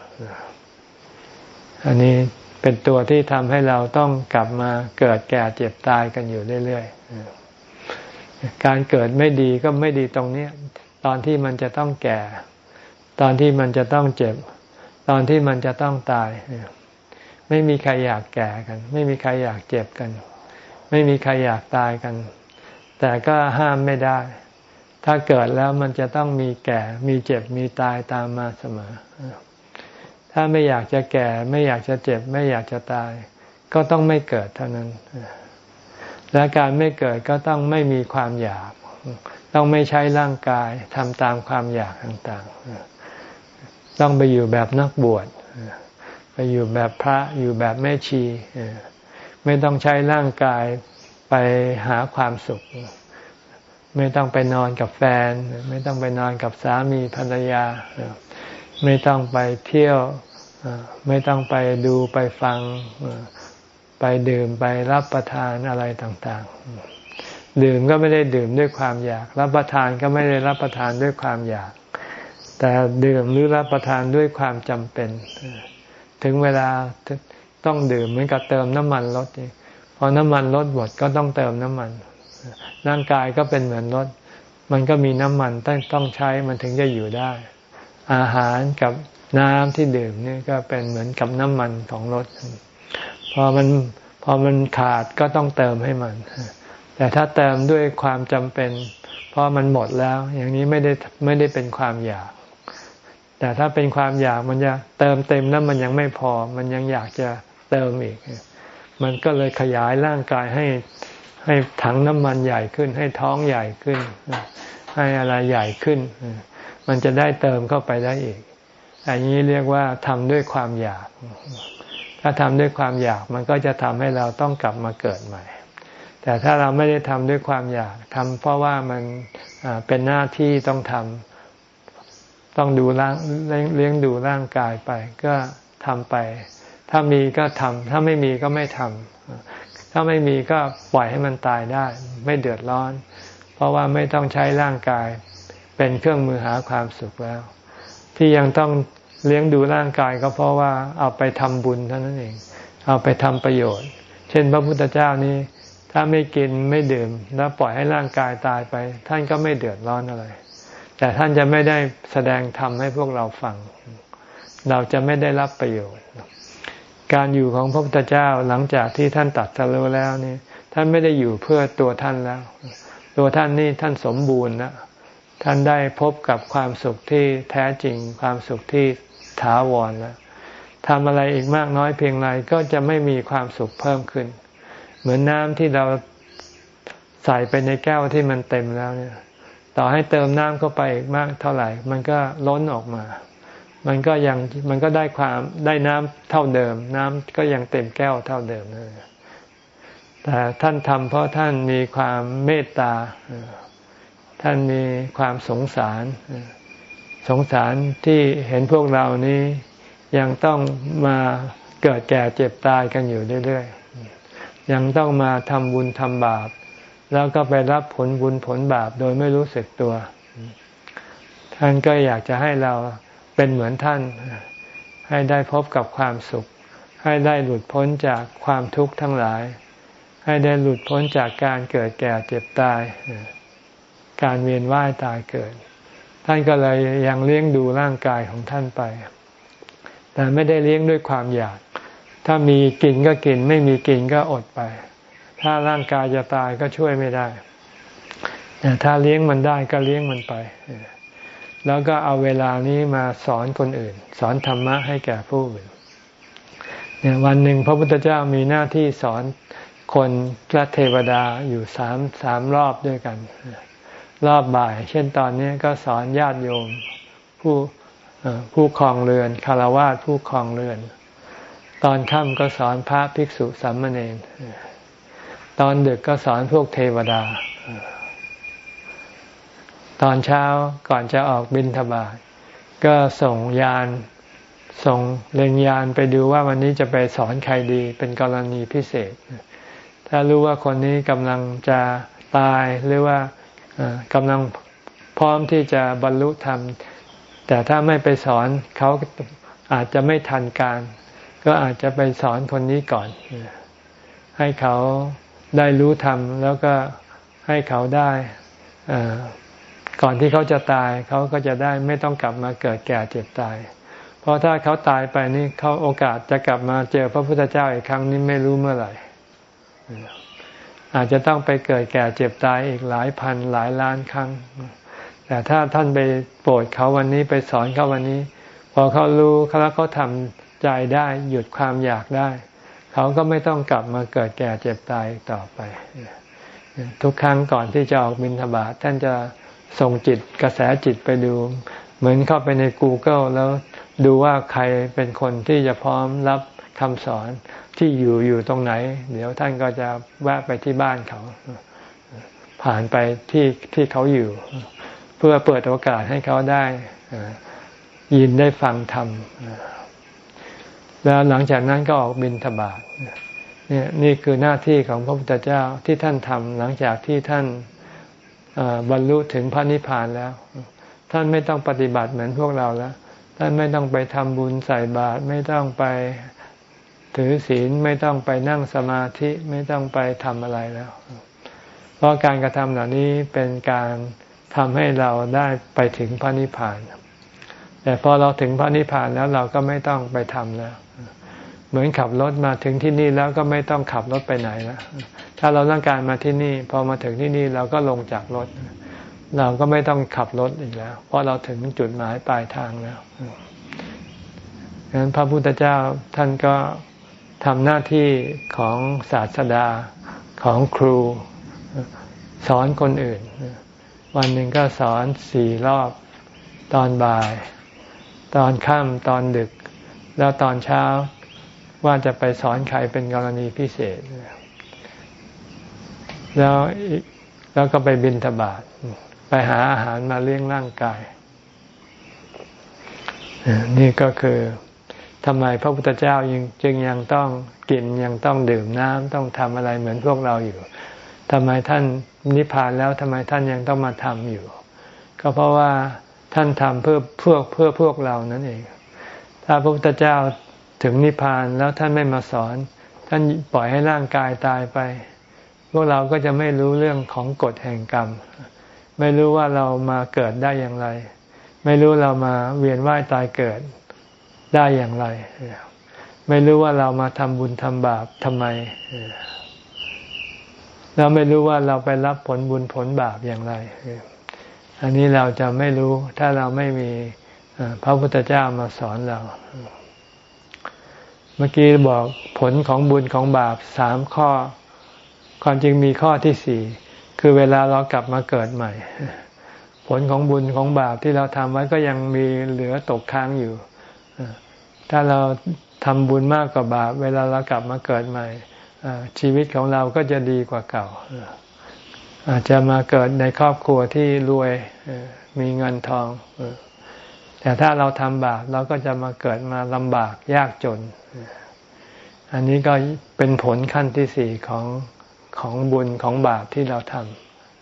อันนี้เป็นตัวที่ทำให้เราต้องกลับมาเกิดแก่เจ็บตายกันอยู่เรื่อยๆ การเกิดไม่ดีก็ไม่ดีตรงนี้ตอนที่มันจะต้องแก่ ตอนที่มันจะต้องเจ็บ ตอนที่มันจะต้องตาย ไม่มีใครอยากแก่กัน ไม่มีใครอยากเจ็บกัน ไม่มีใครอยากตายกัน แต่ก็ห้ามไม่ได้ ถ้าเกิดแล้วมันจะต้องมีแก่ มีเจ็บ มีตายตามมาเสมอ ถ้าไม่อยากจะแก่ ไม่อยากจะเจ็บ ไม่อยากจะตาย ก็ต้องไม่เกิดเท่านั้น และการไม่เกิดก็ต้องไม่มีความอยาก ต้องไม่ใช้ร่างกายทำตามความอยากต่างๆ ต้องไปอยู่แบบนักบวช ไปอยู่แบบพระ อยู่แบบแม่ชี ไม่ต้องใช้ร่างกายไปหาความสุข ไม่ต้องไปนอนกับแฟน ไม่ต้องไปนอนกับสามีภรรยา ไม่ต้องไปเที่ยว ไม่ต้องไปดูไปฟัง ไปดื่มไปรับประทานอะไรต่างๆ ดื่มก็ไม่ได้ดื่มด้วยความอยาก รับประทานก็ไม่ได้รับประทานด้วยความอยาก แต่ดื่มหรือรับประทานด้วยความจำเป็น ถึงเวลาต้องดื่มเหมือนกับเติมน้ำมันรถพอน้ำมันรถหมดก็ต้องเติมน้ำมัน ร่างกายก็เป็นเหมือนรถ มันก็มีน้ำมันต้องต้องใช้มันถึงจะอยู่ได้ อาหารกับน้ำที่ดื่มนี่ก็เป็นเหมือนกับน้ำมันของรถ พอมันพอมันขาดก็ต้องเติมให้มัน แต่ถ้าเติมด้วยความจำเป็น เพราะมันหมดแล้ว อย่างนี้ไม่ได้ไม่ได้เป็นความอยาก แต่ถ้าเป็นความอยากมันจะเติมเต็มแล้วมันยังไม่พอ มันยังอยากจะเติมอีก มันก็เลยขยายร่างกายให้ ให้ถังน้ำมันใหญ่ขึ้น ให้ท้องใหญ่ขึ้น ให้อะไรใหญ่ขึ้น มันจะได้เติมเข้าไปได้อีกอันนี้เรียกว่าทำด้วยความอยาก ถ้าทำด้วยความอยากมันก็จะทำให้เราต้องกลับมาเกิดใหม่ แต่ถ้าเราไม่ได้ทำด้วยความอยากทำเพราะว่ามันเป็นหน้าที่ต้องทำต้องดูร่างเลี้ยงดูร่างกายไป ก็ทำไป ถ้ามีก็ทำถ้าไม่มีก็ไม่ทำ ถ้าไม่มีก็ปล่อยให้มันตายได้ ไม่เดือดร้อน เพราะว่าไม่ต้องใช้ร่างกาย เป็นเครื่องมือหาความสุขแล้ว ที่ยังต้องเลี้ยงดูร่างกายก็เพราะว่าเอาไปทำบุญเท่านั้นเอง เอาไปทำประโยชน์ เช่น พระพุทธเจ้านี้ ถ้าไม่กินไม่ดื่ม แล้วปล่อยให้ร่างกายตายไป ท่านก็ไม่เดือดร้อนอะไร แต่ท่านจะไม่ได้แสดงธรรมให้พวกเราฟัง เราจะไม่ได้รับประโยชน์ การอยู่ของพระพุทธเจ้าหลังจากที่ท่านตัดสรู้แล้วนี่ท่านไม่ได้อยู่เพื่อตัวท่านแล้ว ตัวท่านนี่ท่านสมบูรณ์แล้วท่านได้พบกับความสุขที่แท้จริง ความสุขที่ถาวรแล้วทำอะไรอีกมากน้อยเพียงไรก็จะไม่มีความสุขเพิ่มขึ้น เหมือนน้ำที่เราใส่ไปในแก้วที่มันเต็มแล้วเนี่ย ต่อให้เติมน้ำเข้าไปอีกมากเท่าไหร่ มันก็ล้นออกมา มันก็ยังมันก็ได้ความได้น้ำเท่าเดิม น้ำก็ยังเต็มแก้วเท่าเดิมนั่นแต่ท่านทำเพราะท่านมีความเมตตา ท่านมีความสงสาร สงสารที่เห็นพวกเรานี้ยังต้องมาเกิดแก่เจ็บตายกันอยู่เรื่อยๆ ยังต้องมาทำบุญทำบาป แล้วก็ไปรับผลบุญผลบาปโดยไม่รู้สึกตัว ท่านก็อยากจะให้เรา เป็นเหมือนท่าน ให้ได้พบกับความสุข ให้ได้หลุดพ้นจากความทุกข์ทั้งหลาย ให้ได้หลุดพ้นจากการเกิดแก่เจ็บตาย การเวียนว่ายตายเกิด ท่านก็เลยยังเลี้ยงดูร่างกายของท่านไป แต่ไม่ได้เลี้ยงด้วยความอยาก ถ้ามีกินก็กิน ไม่มีกินก็อดไป ถ้าร่างกายจะตายก็ช่วยไม่ได้แต่ถ้าเลี้ยงมันได้ก็เลี้ยงมันไป แล้วก็เอาเวลานี้มาสอนคนอื่น สอนธรรมะให้แก่ผู้อื่นเนี่ยวันหนึ่งพระพุทธเจ้ามีหน้าที่สอนคนและเทวดาอยู่สามสามรอบด้วยกัน รอบบ่าย เช่นตอนนี้ก็สอนญาติโยมผู้ผู้คลองเรือนคารวะผู้คลองเรือน ตอนค่ำก็สอนพระภิกษุสามเณรตอนดึกก็สอนพวกเทวดา ตอนเช้าก่อนจะออกบินทบาทก็ส่งยานส่งเล็งยานไปดูว่าวันนี้จะไปสอนใครดีเป็นกรณีพิเศษ ถ้ารู้ว่าคนนี้กำลังจะตายหรือว่ากำลังพร้อมที่จะบรรลุธรรม แต่ถ้าไม่ไปสอนเขาอาจจะไม่ทันการ ก็อาจจะไปสอนคนนี้ก่อน ให้เขาได้รู้ธรรมแล้วก็ให้เขาได้ ก่อนที่เขาจะตายเขาก็จะได้ไม่ต้องกลับมาเกิดแก่เจ็บตาย เพราะถ้าเขาตายไปนี่เขาโอกาสจะกลับมาเจอพระพุทธเจ้าอีกครั้งนี้ไม่รู้เมื่อไหร่ อาจจะต้องไปเกิดแก่เจ็บตายอีกหลายพันหลายล้านครั้ง แต่ถ้าท่านไปโปรดเขาวันนี้ไปสอนเขาวันนี้ พอเขารู้แล้วเขาทำใจได้หยุดความอยากได้ เขาก็ไม่ต้องกลับมาเกิดแก่เจ็บตายต่อไป ทุกครั้งก่อนที่จะออกบินทบาท่านจะ ส่งจิตกระแสจิตไปดู เหมือนเข้าไปใน Google แล้วดูว่าใครเป็นคนที่จะพร้อมรับคำสอนที่อยู่อยู่ตรงไหน เดี๋ยวท่านก็จะแวะไปที่บ้านเขา ผ่านไปที่ที่เขาอยู่ เพื่อเปิดโอกาสให้เขาได้ยินได้ฟังธรรมแล้วหลังจากนั้นก็ออกบินทบาทนี่นี่คือหน้าที่ของพระพุทธเจ้าที่ท่านทำหลังจากที่ท่าน บรรลุถึงพระนิพพานแล้ว ท่านไม่ต้องปฏิบัติเหมือนพวกเราแล้ว ท่านไม่ต้องไปทำบุญใส่บาตรไม่ต้องไปถือศีลไม่ต้องไปนั่งสมาธิไม่ต้องไปทำอะไรแล้ว เพราะการกระทำเหล่านี้เป็นการทำให้เราได้ไปถึงพระนิพพาน แต่พอเราถึงพระนิพพานแล้วเราก็ไม่ต้องไปทำแล้ว เหมือนขับรถมาถึงที่นี่แล้วก็ไม่ต้องขับรถไปไหนแล้ว ถ้าเราต้องการมาที่นี่ พอมาถึงที่นี่เราก็ลงจากรถ เราก็ไม่ต้องขับรถอีกแล้ว เพราะเราถึงจุดหมายปลายทางแล้วดังนั้นพระพุทธเจ้าท่านก็ทำหน้าที่ของศาสดาของครูสอนคนอื่น วันหนึ่งก็สอนสี่รอบตอนบ่าย ตอนค่ำตอนดึก แล้วตอนเช้าว่าจะไปสอนใครเป็นกรณีพิเศษ แล้วแล้วก็ไปบินทบาทไปหาอาหารมาเลี้ยงร่างกาย นี่ก็คือทำไมพระพุทธเจ้ายังจึงยังต้องกินยังต้องดื่มน้ำต้องทำอะไรเหมือนพวกเราอยู่ทำไมท่านนิพพานแล้วทำไมท่านยังต้องมาทำอยู่ ก็เพราะว่าท่านทำเพื่อเพื่อเพื่อพวกเรานั่นเอง ถ้าพระพุทธเจ้าถึงนิพพานแล้วท่านไม่มาสอน ท่านปล่อยให้ร่างกายตายไป พวกเราก็จะไม่รู้เรื่องของกฎแห่งกรรม ไม่รู้ว่าเรามาเกิดได้อย่างไร ไม่รู้เรามาเวียนว่ายตายเกิดได้อย่างไร ไม่รู้ว่าเรามาทำบุญทำบาปทำไมเราไม่รู้ว่าเราไปรับผลบุญผลบาปอย่างไร อันนี้เราจะไม่รู้ถ้าเราไม่มีพระพุทธเจ้ามาสอนเรา เมื่อกี้บอกผลของบุญของบาปสามข้อ ความจริงมีข้อที่สี่คือเวลาเรากลับมาเกิดใหม่ ผลของบุญของบาปที่เราทำไว้ก็ยังมีเหลือตกค้างอยู่ ถ้าเราทำบุญมากกว่าบาป เวลาเรากลับมาเกิดใหม่ชีวิตของเราก็จะดีกว่าเก่า อาจจะมาเกิดในครอบครัวที่รวยมีเงินทอง แต่ถ้าเราทำบาปเราก็จะมาเกิดมาลำบากยากจน อันนี้ก็เป็นผลขั้นที่สี่ของ ของบุญของบาปที่เราท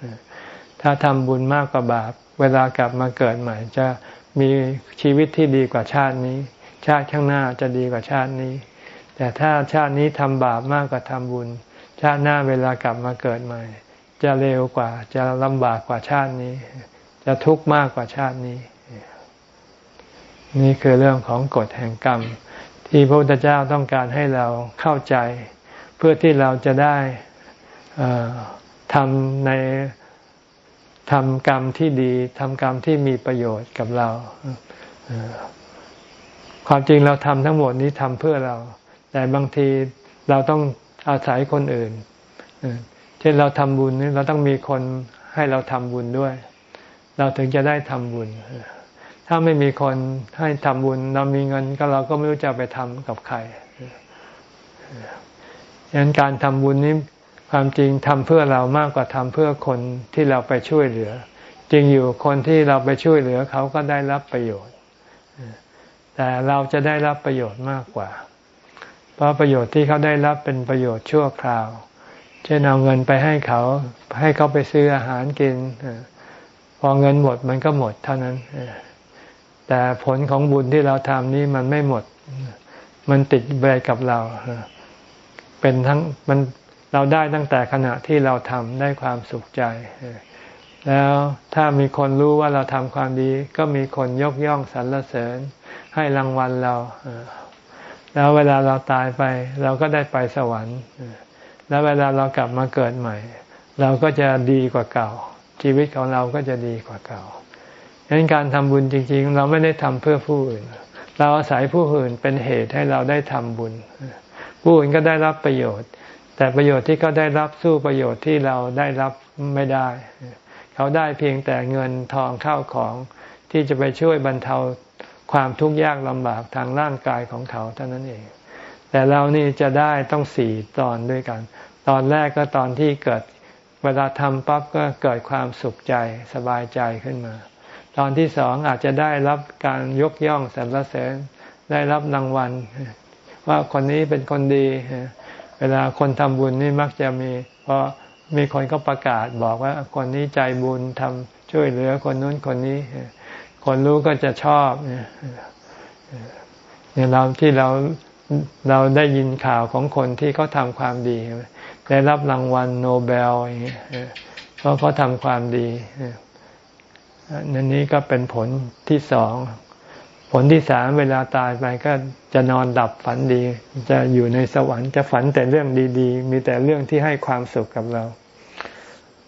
ำถ้าทำบุญมากกว่าบาป เวลากลับมาเกิดใหม่ จะมีชีวิตที่ดีกว่าชาตินี้ ชาติข้างหน้าจะดีกว่าชาตินี้ แต่ถ้าชาตินี้ทำบาปมากกว่าทำบุญ ชาติหน้าเวลากลับมาเกิดใหม่ จะเร็วกว่าจะลำบากกว่าชาตินี้ จะทุกข์มากกว่าชาตินี้ นี่คือเรื่องของกฎแห่งกรรมที่พระพุทธเจ้าต้องการให้เราเข้าใจ เพื่อที่เราจะได้ ทำในทำกรรมที่ดีทำกรรมที่มีประโยชน์กับเราความจริงเราทำทั้งหมดนี้ทำเพื่อเรา แต่บางทีเราต้องอาศัยคนอื่นเช่นเราทำบุญนี่เราต้องมีคนให้เราทำบุญด้วย เราถึงจะได้ทำบุญ ถ้าไม่มีคนให้ทำบุญ เรามีเงินก็เราก็ไม่รู้จะไปทำกับใครฉะนั้นการทำบุญนี้ ความจริงทำเพื่อเรามากกว่าทำเพื่อคนที่เราไปช่วยเหลือ จริงอยู่คนที่เราไปช่วยเหลือเขาก็ได้รับประโยชน์ แต่เราจะได้รับประโยชน์มากกว่า เพราะประโยชน์ที่เขาได้รับเป็นประโยชน์ชั่วคราว เช่นเอาเงินไปให้เขา ให้เขาไปซื้ออาหารกิน พอเงินหมดมันก็หมดเท่านั้น แต่ผลของบุญที่เราทำนี้มันไม่หมด มันติดไปกับเรา เป็นทั้งมัน เราได้ตั้งแต่ขณะที่เราทำได้ความสุขใจ แล้วถ้ามีคนรู้ว่าเราทำความดี ก็มีคนยกย่องสรรเสริญ ให้รางวัลเรา แล้วเวลาเราตายไป เราก็ได้ไปสวรรค์ แล้วเวลาเรากลับมาเกิดใหม่ เราก็จะดีกว่าเก่า ชีวิตของเราก็จะดีกว่าเก่าฉะนั้นการทำบุญจริง ๆ เราไม่ได้ทำเพื่อผู้อื่น เราอาศัยผู้อื่นเป็นเหตุให้เราได้ทำบุญ ผู้อื่นก็ได้รับประโยชน์ แต่ประโยชน์ที่เขาได้รับสู้ประโยชน์ที่เราได้รับไม่ได้ เขาได้เพียงแต่เงินทองเข้าของที่จะไปช่วยบรรเทาความทุกข์ยากลำบากทางร่างกายของเขาเท่านั้นเอง แต่เรานี่จะได้ต้องสี่ตอนด้วยกัน ตอนแรกก็ตอนที่เกิดเวลาทำปั๊บก็เกิดความสุขใจสบายใจขึ้นมา ตอนที่สองอาจจะได้รับการยกย่องสรรเสริญได้รับรางวัล ว่าคนนี้เป็นคนดี เวลาคนทำบุญนี่มักจะมีเพราะมีคนก็ประกาศบอกว่าคนนี้ใจบุญทำช่วยเหลือคนนู้นคนนี้ คนรู้ก็จะชอบเนี่ยเราที่เราเราได้ยินข่าวของคนที่เขาทำความดีได้รับรางวัลโนเบลอย่างเงี้ยเพราะเขาทำความดีนั่นนี้ก็เป็นผลที่สอง ผลที่สามเวลาตายไปก็จะนอนดับฝันดี จะอยู่ในสวรรค์จะฝันแต่เรื่องดีๆ มีแต่เรื่องที่ให้ความสุขกับเรา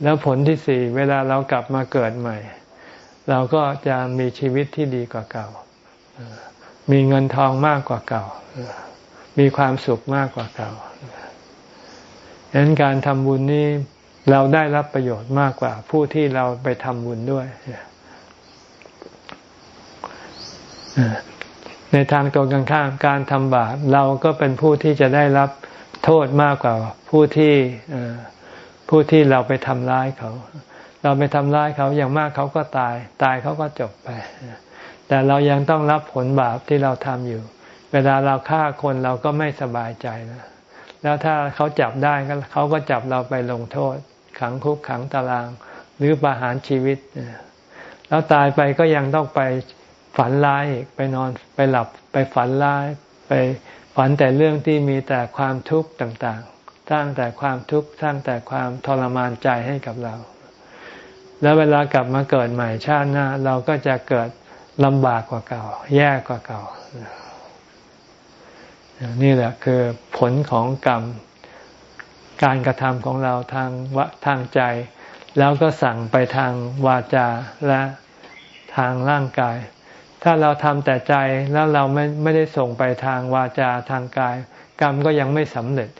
แล้วผลที่สี่เวลาเรากลับมาเกิดใหม่ เราก็จะมีชีวิตที่ดีกว่าเก่า มีเงินทองมากกว่าเก่า มีความสุขมากกว่าเก่าดังนั้นการทำบุญนี้เราได้รับประโยชน์มากกว่าผู้ที่เราไปทำบุญด้วย ในทางตรงกันข้ามการทำบาปเราก็เป็นผู้ที่จะได้รับโทษมากกว่าผู้ที่ผู้ที่เราไปทำร้ายเขา เราไปทำร้ายเขาอย่างมากเขาก็ตาย ตายเขาก็จบไป แต่เรายังต้องรับผลบาปที่เราทำอยู่ เวลาเราฆ่าคนเราก็ไม่สบายใจนะแล้วถ้าเขาจับได้เขาก็จับเราไปลงโทษ ขังคุกขังตาราง หรือประหารชีวิต แล้วตายไปก็ยังต้องไป ฝันร้ายอีกไปนอนไปหลับไปฝันร้ายไปฝันแต่เรื่องที่มีแต่ความทุกข์ต่างๆ สร้างแต่ความทุกข์สร้างแต่ความทรมานใจให้กับเรา แล้วเวลากลับมาเกิดใหม่ชาติหน้า เราก็จะเกิดลำบากกว่าเก่า แย่กว่าเก่า นี่แหละคือผลของกรรมการกระทำของเราทางวทางใจ แล้วก็สั่งไปทางวาจาและทางร่างกาย ถ้าเราทำแต่ใจแล้วเราไม่ไม่ได้ส่งไปทางวาจาทางกาย กรรมก็ยังไม่สำเร็จ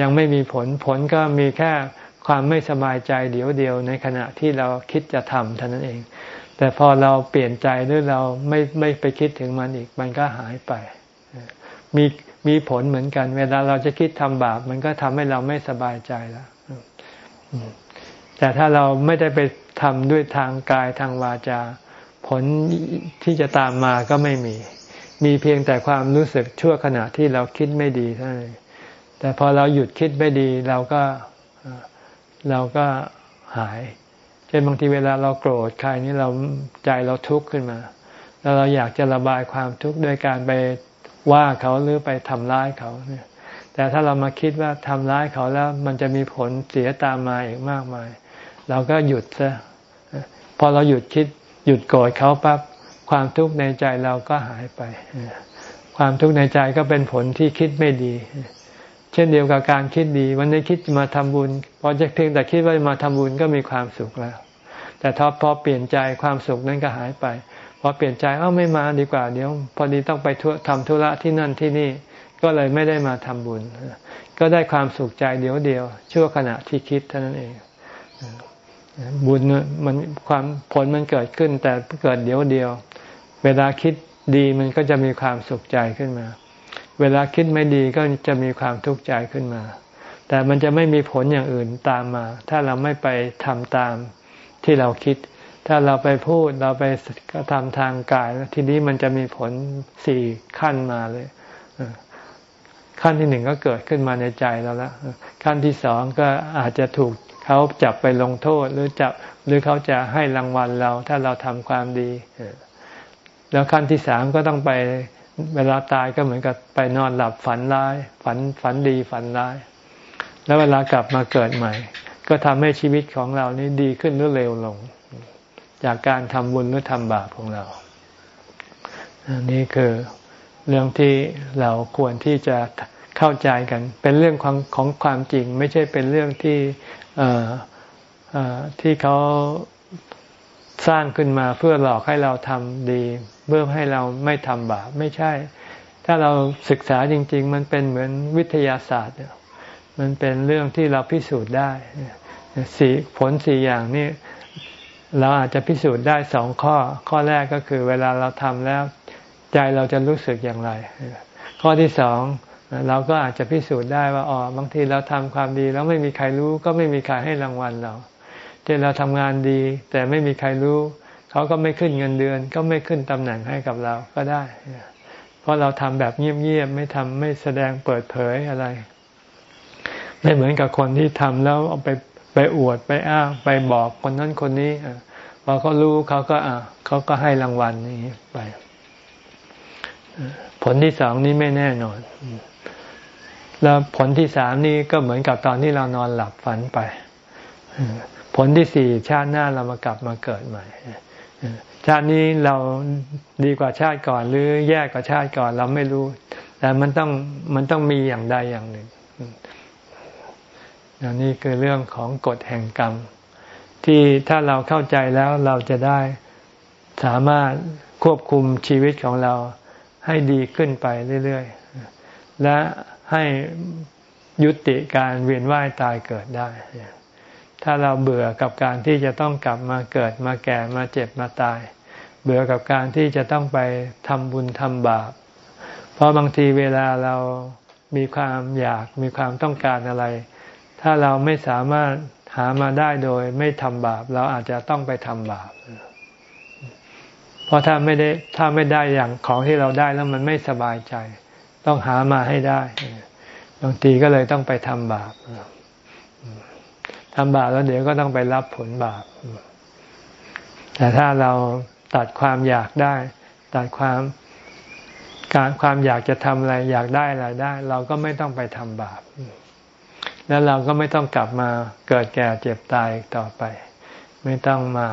ยังไม่มีผลผลก็มีแค่ความไม่สบายใจเดียวเดียวในขณะที่เราคิดจะทำเท่านั้นเอง แต่พอเราเปลี่ยนใจหรือเราไม่ไม่ไปคิดถึงมันอีก มันก็หายไป มีมีผลเหมือนกัน เวลาเราจะคิดทำบาป มันก็ทำให้เราไม่สบายใจแล้วแต่ถ้าเราไม่ได้ไปทำด้วยทางกายทางวาจา ผลที่จะตามมาก็ไม่มี มีเพียงแต่ความรู้สึกชั่วขณะที่เราคิดไม่ดีเท่านั้นแต่พอเราหยุดคิดไม่ดีเราก็เราก็หายเช่นบางทีเวลาเราโกรธใครนี่เราใจเราทุกข์ขึ้นมา แล้วเราอยากจะระบายความทุกข์โดยการไปว่าเขาหรือไปทำร้ายเขาเนี่ยแต่ถ้าเรามาคิดว่าทำร้ายเขาแล้วมันจะมีผลเสียตามมาอีกมากมาย เราก็หยุดซะพอเราหยุดคิด หยุดโกรธเขาปั๊บความทุกข์ในใจเราก็หายไป ความทุกข์ในใจก็เป็นผลที่คิดไม่ดี เช่นเดียวกับการคิดดี วันนี้คิดมาทำบุญพอจะเพียงแต่คิดว่ามาทำบุญก็มีความสุขแล้ว แต่ถ้าพอเปลี่ยนใจความสุขนั้นก็หายไปพอเปลี่ยนใจเอ้าไม่มาดีกว่าเดี๋ยวพอดีต้องไปทำธุระที่นั่นที่นี่ก็เลยไม่ได้มาทำบุญ ก็ได้ความสุขใจเดียวเดียวชั่วขณะที่คิดเท่านั้นเอง บุญมันความผลมันเกิดขึ้น แต่เกิดเดียวเดียว เวลาคิดดีมันก็จะมีความสุขใจขึ้นมา เวลาคิดไม่ดีก็จะมีความทุกข์ใจขึ้นมา แต่มันจะไม่มีผลอย่างอื่นตามมา ถ้าเราไม่ไปทำตามที่เราคิด ถ้าเราไปพูดเราไปกระทำทางกายทีนี้มันจะมีผลสี่ขั้นมาเลยขั้นที่หนึ่งก็เกิดขึ้นมาในใจเราแล้วขั้นที่สองก็อาจจะถูก เขาจับไปลงโทษหรือจับหรือเขาจะให้รางวัลเราถ้าเราทำความดี แล้วขั้นที่สามก็ต้องไปเวลาตายก็เหมือนกับไปนอนหลับฝันร้าย ฝันฝันดีฝันร้าย แล้วเวลากลับมาเกิดใหม่ ก็ทำให้ชีวิตของเรานี้ดีขึ้นหรือเร็วลง จากการทำบุญหรือทำบาปของเราอันี่คือเรื่องที่เราควรที่จะเข้าใจกัน เป็นเรื่องของของความจริง ไม่ใช่เป็นเรื่องที่ ที่เขาสร้างขึ้นมาเพื่อหลอกให้เราทำดีเพื่อให้เราไม่ทำบาปไม่ใช่ ถ้าเราศึกษาจริง ๆ มันเป็นเหมือนวิทยาศาสตร์ มันเป็นเรื่องที่เราพิสูจน์ได้สีผลสี่อย่างนี้เราอาจจะพิสูจน์ได้สองข้อ ข้อแรกก็คือเวลาเราทำแล้วใจเราจะรู้สึกอย่างไร ข้อที่สอง เราก็อาจจะพิสูจน์ได้ว่าอ๋อบางทีเราทำความดีแล้วไม่มีใครรู้ก็ไม่มีใครให้รางวัลเราเช่นเราทำงานดี แต่ไม่มีใครรู้ เขาก็ไม่ขึ้นเงินเดือน ก็ไม่ขึ้นตำแหน่งให้กับเราก็ได้ เพราะเราทำแบบเงียบๆไม่ทำไม่แสดงเปิดเผยอะไร ไม่เหมือนกับคนที่ทำแล้วเอาไปไปอวดไปอ้างไปบอกคนนั้นคนนี้พอเขารู้เขาก็อ่าเขาก็ให้รางวัลนี้ไป ผลที่สองนี้ไม่แน่นอน แล้วผลที่สามนี่ก็เหมือนกับตอนที่เรานอนหลับฝันไป ผลที่สี่ชาติหน้าเรามากลับมาเกิดใหม่ ชาตินี้เราดีกว่าชาติก่อน หรือแย่กว่าชาติก่อนเราไม่รู้ แต่มันต้องมันต้องมีอย่างใดอย่างหนึ่งนี่คือเรื่องของกฎแห่งกรรม ที่ถ้าเราเข้าใจแล้วเราจะได้สามารถควบคุมชีวิตของเราให้ดีขึ้นไปเรื่อย ๆ และ ให้ยุติการเวียนว่ายตายเกิดได้ ถ้าเราเบื่อกับการที่จะต้องกลับมาเกิดมาแก่มาเจ็บมาตาย เบื่อกับการที่จะต้องไปทำบุญทำบาป เพราะบางทีเวลาเรามีความอยากมีความต้องการอะไร ถ้าเราไม่สามารถหามาได้โดยไม่ทำบาป เราอาจจะต้องไปทำบาป เพราะถ้าไม่ได้ถ้าไม่ได้อย่างของที่เราได้แล้วมันไม่สบายใจ ต้องหามาให้ได้บางทีก็เลยต้องไปทำบาปทำบาปแล้วเดี๋ยวก็ต้องไปรับผลบาป แต่ถ้าเราตัดความอยากได้ ตัดความการความอยากจะทำอะไร อยากได้อะไรได้ เราก็ไม่ต้องไปทำบาป แล้วเราก็ไม่ต้องกลับมาเกิดแก่เจ็บตายต่อไป ไม่ต้องมา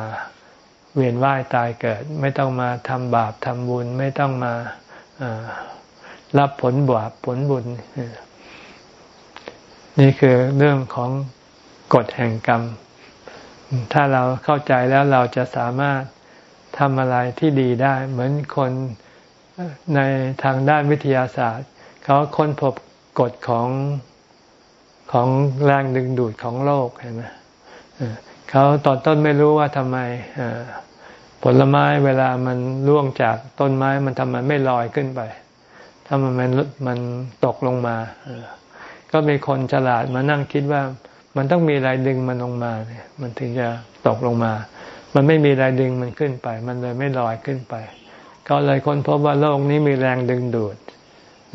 เวียนว่ายตายเกิด ไม่ต้องมาทำบาปทำบุญ ไม่ต้องมา รับผลบาปผลบุญ นี่คือเรื่องของกฎแห่งกรรม ถ้าเราเข้าใจแล้วเราจะสามารถทำอะไรที่ดีได้ เหมือนคนในทางด้านวิทยาศาสตร์ เขาค้นพบกฎของของแรงดึงดูดของโลกเห็นไหมเขาตอนต้นไม่รู้ว่าทำไมผลไม้เวลามันร่วงจากต้นไม้มันทำไมไม่ลอยขึ้นไป ถ้ามันมันมันตกลงมาก็มีคนฉลาดมานั่งคิดว่า มันต้องมีอะไรดึงมันลงมาเนี่ย มันถึงจะตกลงมา มันไม่มีอะไรดึงมันขึ้นไป มันเลยไม่ลอยขึ้นไป ก็เลยค้นพบว่าโลกนี้มีแรงดึงดูด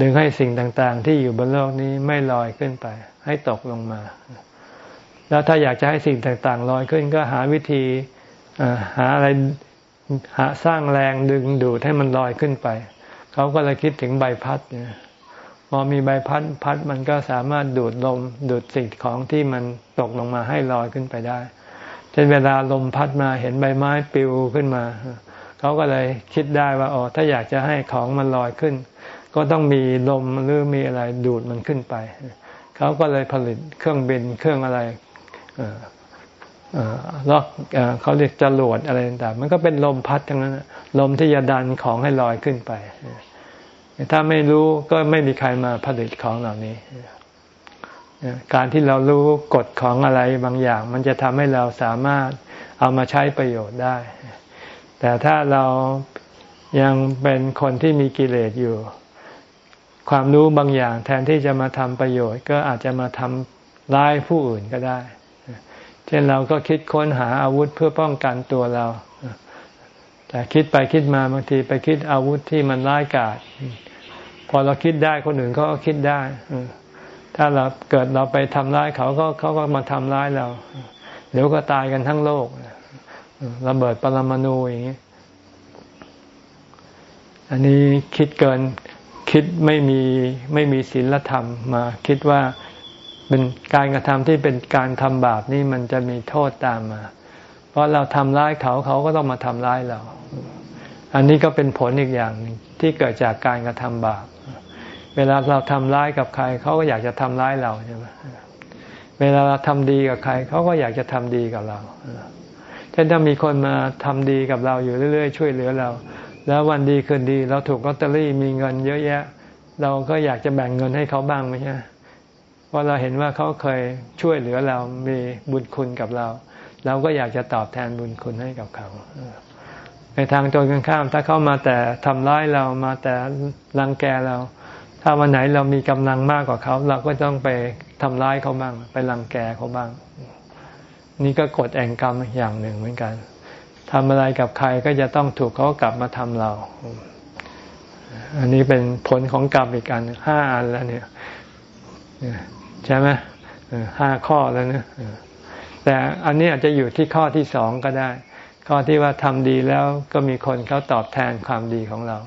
ดึงให้สิ่งต่างๆ ที่อยู่บนโลกนี้ไม่ลอยขึ้นไป ให้ตกลงมา แล้วถ้าอยากจะให้สิ่งต่างๆ ลอยขึ้นก็หาวิธีหาอะไรหาสร้างแรงดึงดูดให้มันลอยขึ้นไป เขาก็เลยคิดถึงใบพัดเนี่ยพอมีใบพัดพัดมันก็สามารถดูดลมดูดสิ่งของที่มันตกลงมาให้ลอยขึ้นไปได้เช่นเวลาลมพัดมาเห็นใบไม้ปลิวขึ้นมา เขาก็เลยคิดได้ว่าอ๋อถ้าอยากจะให้ของมันลอยขึ้น ก็ต้องมีลมหรือมีอะไรดูดมันขึ้นไป เขาก็เลยผลิตเครื่องบินเครื่องอะไร ล็อกเขาเรียกจรวดอะไรต่างมันก็เป็นลมพัดทั้งนั้นลมที่จะดันของให้ลอยขึ้นไป ถ้าไม่รู้ก็ไม่มีใครมาผลิตของเหล่านี้ การที่เรารู้กฎของอะไรบางอย่าง มันจะทำให้เราสามารถเอามาใช้ประโยชน์ได้ แต่ถ้าเรายังเป็นคนที่มีกิเลสอยู่ ความรู้บางอย่าง แทนที่จะมาทำประโยชน์ ก็อาจจะมาทำร้ายผู้อื่นก็ได้ ช่นเราก็คิดค้นหาอาวุธเพื่อป้องกันตัวเรา แต่คิดไปคิดมาบางทีไปคิดอาวุธที่มันร้ายกาจพอเราคิดได้คนอื่นเขาก็คิดได้ถ้าเราเกิดเราไปทำร้ายเขาก็เขาก็มาทำร้ายเรา เดี๋ยวก็ตายกันทั้งโลกระเบิดปรมาณูอย่างนี้ อันนี้คิดเกินคิดไม่มีไม่มีศีลธรรมมา คิดว่า เป็นการกระทำที่เป็นการทำบาปนี่มันจะมีโทษตามมา เพราะเราทำร้ายเขาเขาก็ต้องมาทำร้ายเรา อันนี้ก็เป็นผลอีกอย่างที่เกิดจากการกระทำบาป เวลาเราทำร้ายกับใคร เขาก็อยากจะทำร้ายเราใช่ไหมเวลาเราทำดีกับใคร เขาก็อยากจะทำดีกับเราเช่นถ้ามีคนมาทำดีกับเราอยู่เรื่อยๆ ช่วยเหลือเรา แล้ววันดีคืนดี เราถูกลอตเตอรี่มีเงินเยอะแยะ เราก็อยากจะแบ่งเงินให้เขาบ้างไม่ใช่ พราะเราเห็นว่าเขาเคยช่วยเหลือเรามีบุญคุณกับเรา เราก็อยากจะตอบแทนบุญคุณให้กับเขาในทางตรงกันข้าม ถ้าเขามาแต่ทำร้ายเรามาแต่รังแกเรา ถ้าวันไหนเรามีกำลังมากกว่าเขา เราก็ต้องไปทำร้ายเขาบ้าง ไปรังแกเขาบ้าง นี่ก็กฎแห่งกรรมอย่างหนึ่งเหมือนกันทำอะไรกับใครก็จะต้องถูกเขากลับมาทำเรา อันนี้เป็นผลของกรรมอีกอันห้าอันแล้วเนี่ย ใช่ไหมห้าข้อแล้วนะแต่อันนี้อาจจะอยู่ที่ข้อที่สองก็ได้ ข้อที่ว่าทำดีแล้วก็มีคนเขาตอบแทนความดีของเรา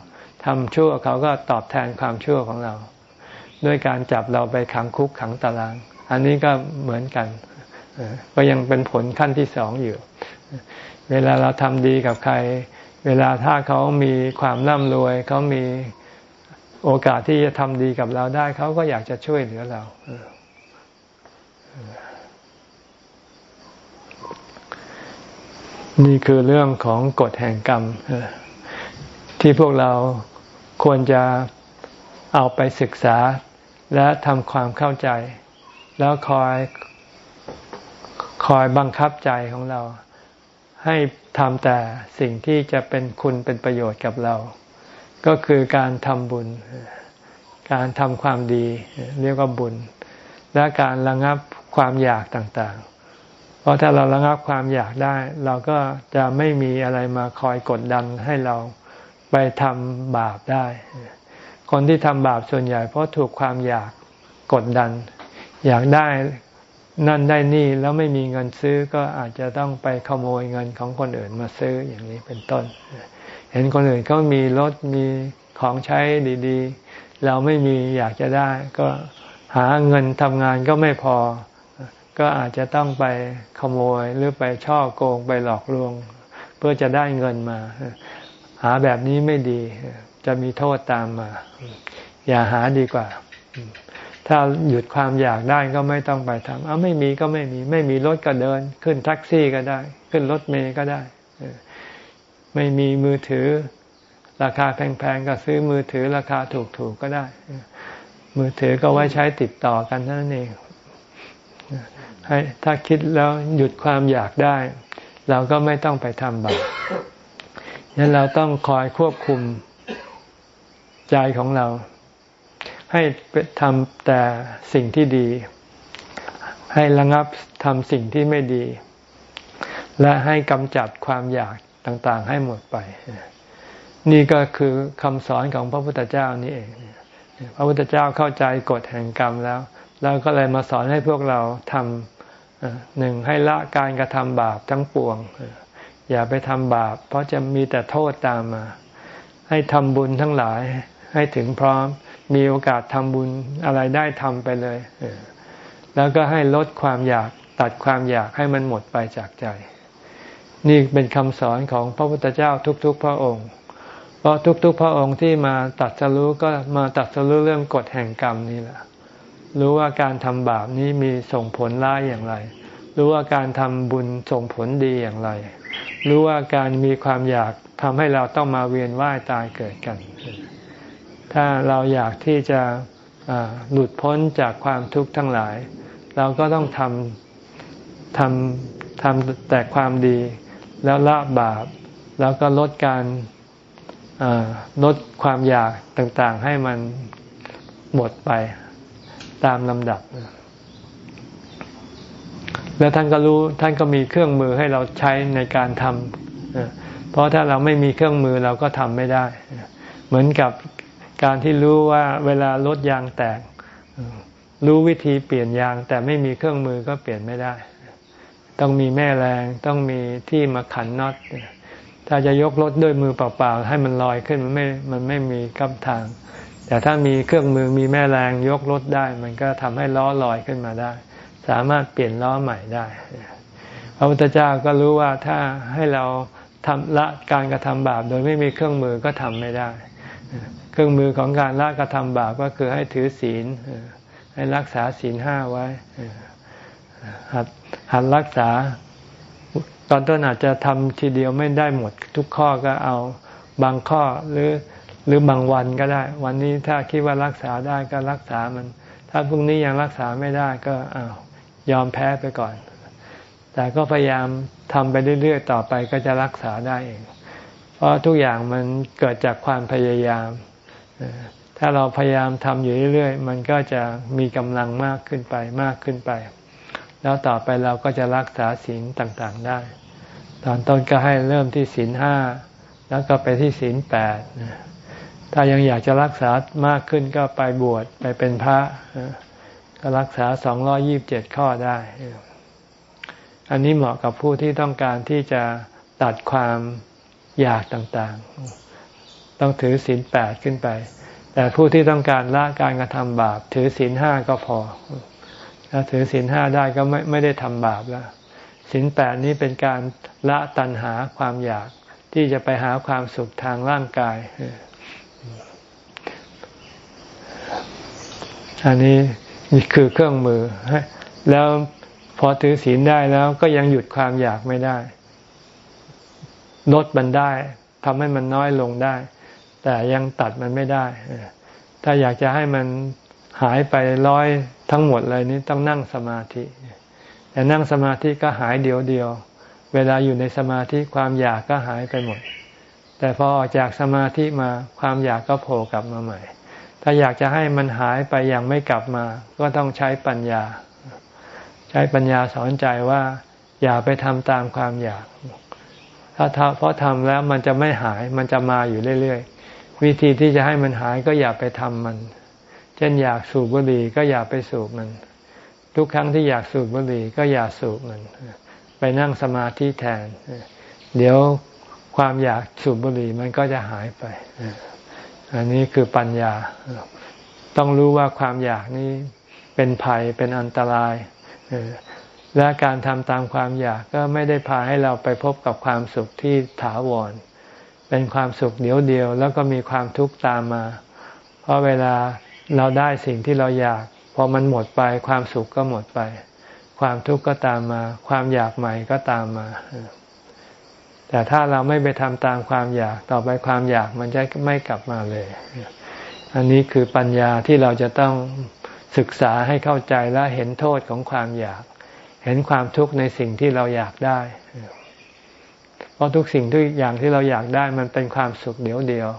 ทำชั่วเขาก็ตอบแทนความชั่วของเรา ด้วยการจับเราไปขังคุกขังตาราง อันนี้ก็เหมือนกันก็ยังเป็นผลขั้นที่สองอยู่ เวลาเราทำดีกับใคร เวลาถ้าเขามีความร่ำรวย เขามีโอกาสที่จะทำดีกับเราได้ เขาก็อยากจะช่วยเหลือเรา นี่คือเรื่องของกฎแห่งกรรมที่พวกเราควรจะเอาไปศึกษาและทำความเข้าใจ แล้วคอยคอยบังคับใจของเรา ให้ทำแต่สิ่งที่จะเป็นคุณเป็นประโยชน์กับเรา ก็คือการทำบุญ การทำความดี เรียกว่าบุญ และการระงับ ความอยากต่างๆ เพราะถ้าเราระงับความอยากได้ เราก็จะไม่มีอะไรมาคอยกดดันให้เราไปทำบาปได้ คนที่ทำบาปส่วนใหญ่ เพราะถูกความอยากกดดัน อยากได้นั่นได้นี่แล้วไม่มีเงินซื้อก็อาจจะต้องไปขโมยเงินของคนอื่นมาซื้ออย่างนี้เป็นต้น เห็นคนอื่นเขามีรถมีของใช้ดี ๆ เราไม่มีอยากจะได้ ก็หาเงินทำงานก็ไม่พอ ก็อาจจะต้องไปขโมยหรือไปช่อโกงไปหลอกลวง เพื่อจะได้เงินมา หาแบบนี้ไม่ดี จะมีโทษตามมา อย่าหาดีกว่า ถ้าหยุดความอยากได้ก็ไม่ต้องไปทำเอาไม่มีก็ไม่มี ไม่มีรถก็เดิน ขึ้นแท็กซี่ก็ได้ ขึ้นรถเมย์ก็ได้ ไม่มีมือถือ ราคาแพงๆก็ซื้อมือถือราคาถูกๆก็ได้ มือถือก็ไว้ใช้ติดต่อกันเท่านั่นเอง ให้ถ้าคิดแล้วหยุดความอยากได้ เราก็ไม่ต้องไปทำบาปงั้นเราต้องคอยควบคุมใจของเรา ให้ทำแต่สิ่งที่ดี ให้ระงับทำสิ่งที่ไม่ดี และให้กำจัดความอยากต่างๆ ให้หมดไป นี่ก็คือคำสอนของพระพุทธเจ้านี่เอง พระพุทธเจ้าเข้าใจกฎแห่งกรรมแล้ว แล้วก็เลยมาสอนให้พวกเราทำหนึ่งให้ละการกระทำบาปทั้งปวง อย่าไปทำบาป เพราะจะมีแต่โทษตามมา ให้ทำบุญทั้งหลายให้ถึงพร้อมมีโอกาสทำบุญอะไรได้ทำไปเลย แล้วก็ให้ลดความอยากตัดความอยากให้มันหมดไปจากใจ นี่เป็นคำสอนของพระพุทธเจ้าทุก ๆ พระองค์ เพราะทุก ๆ พระองค์ที่มาตัดสรู้ก็มาตัดสรู้เรื่องกฎแห่งกรรมนี่แหละ รู้ว่าการทำบาปนี้มีส่งผลร้ายอย่างไร รู้ว่าการทำบุญส่งผลดีอย่างไร รู้ว่าการมีความอยากทำให้เราต้องมาเวียนว่ายตายเกิดกัน ถ้าเราอยากที่จะหลุดพ้นจากความทุกข์ทั้งหลาย เราก็ต้องทำทำทำแต่ความดี แล้วละบาป แล้วก็ลดการลดความอยากต่างๆให้มันหมดไป ตามลำดับ แล้วท่านก็รู้ท่านก็มีเครื่องมือให้เราใช้ในการทำเพราะถ้าเราไม่มีเครื่องมือเราก็ทำไม่ได้ เหมือนกับการที่รู้ว่าเวลารถยางแตก รู้วิธีเปลี่ยนยาง แต่ไม่มีเครื่องมือก็เปลี่ยนไม่ได้ ต้องมีแม่แรงต้องมีที่มาขันน็อตถ้าจะยกรถด้วยมือเปล่าๆให้มันลอยขึ้นมันไม่ มันไม่มีกำทาง แต่ถ้ามีเครื่องมือมีแม่แรงยกรถได้ มันก็ทำให้ล้อลอยขึ้นมาได้ สามารถเปลี่ยนล้อใหม่ได้พระพุทธเจ้าก็รู้ว่าถ้าให้เราทำละการกระทำบาป โดยไม่มีเครื่องมือก็ทำไม่ได้ เครื่องมือของการละกระทำบาปก็คือให้ถือศีล ให้รักษาศีลห้าไว้ หัดหัดรักษา ตอนต้นอาจจะทำทีเดียวไม่ได้หมดทุกข้อก็เอาบางข้อหรือ หรือบางวันก็ได้ วันนี้ถ้าคิดว่ารักษาได้ก็รักษามัน ถ้าพรุ่งนี้ยังรักษาไม่ได้ก็อ้าวยอมแพ้ไปก่อน แต่ก็พยายามทำไปเรื่อยๆ ต่อไปก็จะรักษาได้เอง เพราะทุกอย่างมันเกิดจากความพยายาม ถ้าเราพยายามทำอยู่เรื่อยๆ มันก็จะมีกำลังมากขึ้นไปมากขึ้นไป แล้วต่อไปเราก็จะรักษาศีลต่างๆได้ ตอนต้นก็ให้เริ่มที่ศีลห้า แล้วก็ไปที่ศีลแปด ถ้ายังอยากจะรักษามากขึ้นก็ไปบวชไปเป็นพระก็รักษาสองร้อยี่บเจ็ดข้อได้ อันนี้เหมาะกับผู้ที่ต้องการที่จะตัดความอยากต่างๆ ต้องถือศีลแปดขึ้นไป แต่ผู้ที่ต้องการละการกระทำบาป ถือศีลห้าก็พอ ถ้าถือศีลห้าได้ก็ไม่ไม่ได้ทำบาปแล้วศีลแปดนี้เป็นการละตัณหาความอยากที่จะไปหาความสุขทางร่างกาย อันนี้นี่คือเครื่องมือ แล้วพอถือศีลได้แล้วก็ยังหยุดความอยากไม่ได้ ลดมันได้ทำให้มันน้อยลงได้ แต่ยังตัดมันไม่ได้ ถ้าอยากจะให้มันหายไปร้อยทั้งหมดเลยนี้ต้องนั่งสมาธิ แต่นั่งสมาธิก็หายเดียวเดียว เวลาอยู่ในสมาธิความอยากก็หายไปหมด แต่พอออกจากสมาธิมาความอยากก็โผล่กลับมาใหม่ ถ้าอยากจะให้มันหายไปอย่างไม่กลับมา ก็ต้องใช้ปัญญา ใช้ปัญญาสอนใจว่า อย่าไปทำตามความอยาก ถ้าเพราะทำแล้วมันจะไม่หายมันจะมาอยู่เรื่อยๆ วิธีที่จะให้มันหายก็อย่าไปทำมัน เช่นอยากสูบบุหรี่ก็อย่าไปสูบมัน ทุกครั้งที่อยากสูบบุหรี่ก็อย่าสูบมัน ไปนั่งสมาธิแทน เดี๋ยวความอยากสูบบุหรี่มันก็จะหายไป อันนี้คือปัญญา ต้องรู้ว่าความอยากนี้เป็นภัยเป็นอันตราย และการทำตามความอยากก็ไม่ได้พาให้เราไปพบกับความสุขที่ถาวร เป็นความสุขเดียวเดียว แล้วก็มีความทุกข์ตามมา เพราะเวลาเราได้สิ่งที่เราอยาก พอมันหมดไปความสุขก็หมดไป ความทุกข์ก็ตามมา ความอยากใหม่ก็ตามมา แต่ถ้าเราไม่ไปทำตามความอยากต่อไปความอยากมันจะไม่กลับมาเลย อันนี้คือปัญญาที่เราจะต้องศึกษาให้เข้าใจและเห็นโทษของความอยาก เห็นความทุกข์ในสิ่งที่เราอยากได้ เพราะทุกสิ่งทุกอย่างที่เราอยากได้มันเป็นความสุขเดียวเดียว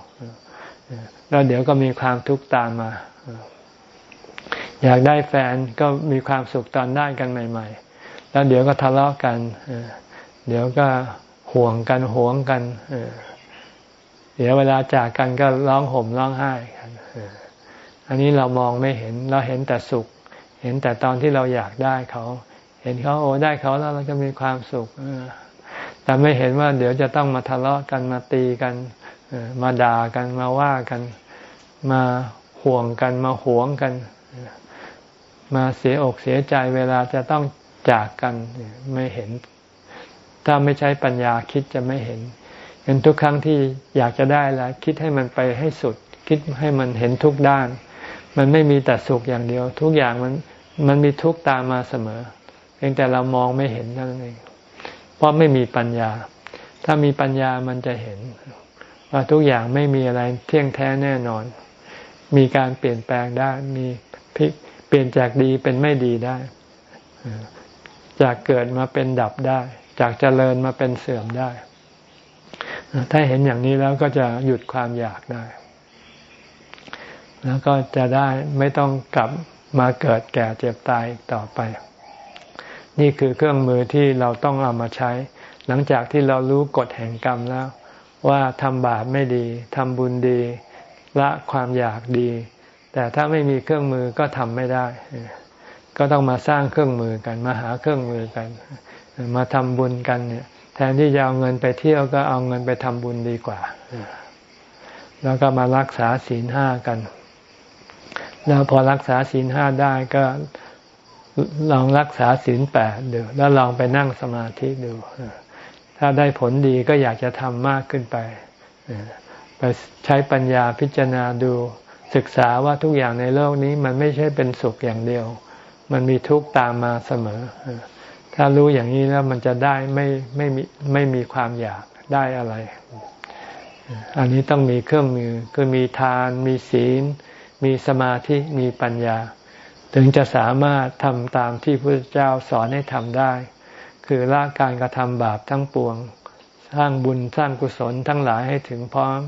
แล้วเดี๋ยวก็มีความทุกข์ตามมา อยากได้แฟนก็มีความสุขตอนได้กันใหม่ ๆ แล้วเดี๋ยวก็ทะเลาะกัน เดี๋ยวก็ ห่วงกันห่วงกันเดี๋ยวเวลาจากกันก็ร้องห่มร้องไห้กันอันนี้เรามองไม่เห็นเราเห็นแต่สุข เห็นแต่ตอนที่เราอยากได้เขา เห็นเขาโอ้ได้เขาแล้วเราจะมีความสุขแต่ไม่เห็นว่าเดี๋ยวจะต้องมาทะเลาะกันมาตีกันมาด่ากันมาว่ากันมาห่วงกันมาหวงกัน มาเสียอกเสียใจเวลาจะต้องจากกันไม่เห็น ถ้าไม่ใช้ปัญญาคิดจะไม่เห็นเห็นทุกครั้งที่อยากจะได้แล้วคิดให้มันไปให้สุด คิดให้มันเห็นทุกด้าน มันไม่มีแต่สุขอย่างเดียว ทุกอย่างมันมันมีทุกตามมาเสมอเพียงแต่เรามองไม่เห็นนั่นเองเพราะไม่มีปัญญา ถ้ามีปัญญามันจะเห็น ว่าทุกอย่างไม่มีอะไรเที่ยงแท้แน่นอน มีการเปลี่ยนแปลงได้มีเปลี่ยนจากดีเป็นไม่ดีได้ จากเกิดมาเป็นดับได้ จากเจริญมาเป็นเสื่อมได้ ถ้าเห็นอย่างนี้แล้วก็จะหยุดความอยากได้ แล้วก็จะได้ไม่ต้องกลับมาเกิดแก่เจ็บตายต่อไป นี่คือเครื่องมือที่เราต้องเอามาใช้ หลังจากที่เรารู้กฎแห่งกรรมแล้ว ว่าทำบาปไม่ดีทำบุญดี ละความอยากดี แต่ถ้าไม่มีเครื่องมือก็ทำไม่ได้ ก็ต้องมาสร้างเครื่องมือกัน มาหาเครื่องมือกัน มาทำบุญกันเนี่ย แทนที่จะเอาเงินไปเที่ยวก็เอาเงินไปทำบุญดีกว่า แล้วก็มารักษาศีลห้ากัน แล้วพอรักษาศีลห้าได้ก็ลองรักษาศีลแปดดูแล้วลองไปนั่งสมาธิดู ถ้าได้ผลดีก็อยากจะทำมากขึ้นไปไปใช้ปัญญาพิจารณาดูศึกษาว่าทุกอย่างในโลกนี้มันไม่ใช่เป็นสุขอย่างเดียว มันมีทุกข์ตามมาเสมอ ถ้ารู้อย่างนี้แล้วมันจะได้ไม่ไม่มีไม่มีความอยากได้อะไร อันนี้ต้องมีเครื่องมือคือมีทาน มีศีล มีสมาธิ มีปัญญา ถึงจะสามารถทำตามที่พระเจ้าสอนให้ทำได้ คือละการกระทำบาปทั้งปวง สร้างบุญสร้างกุศลทั้งหลายให้ถึงพร้อม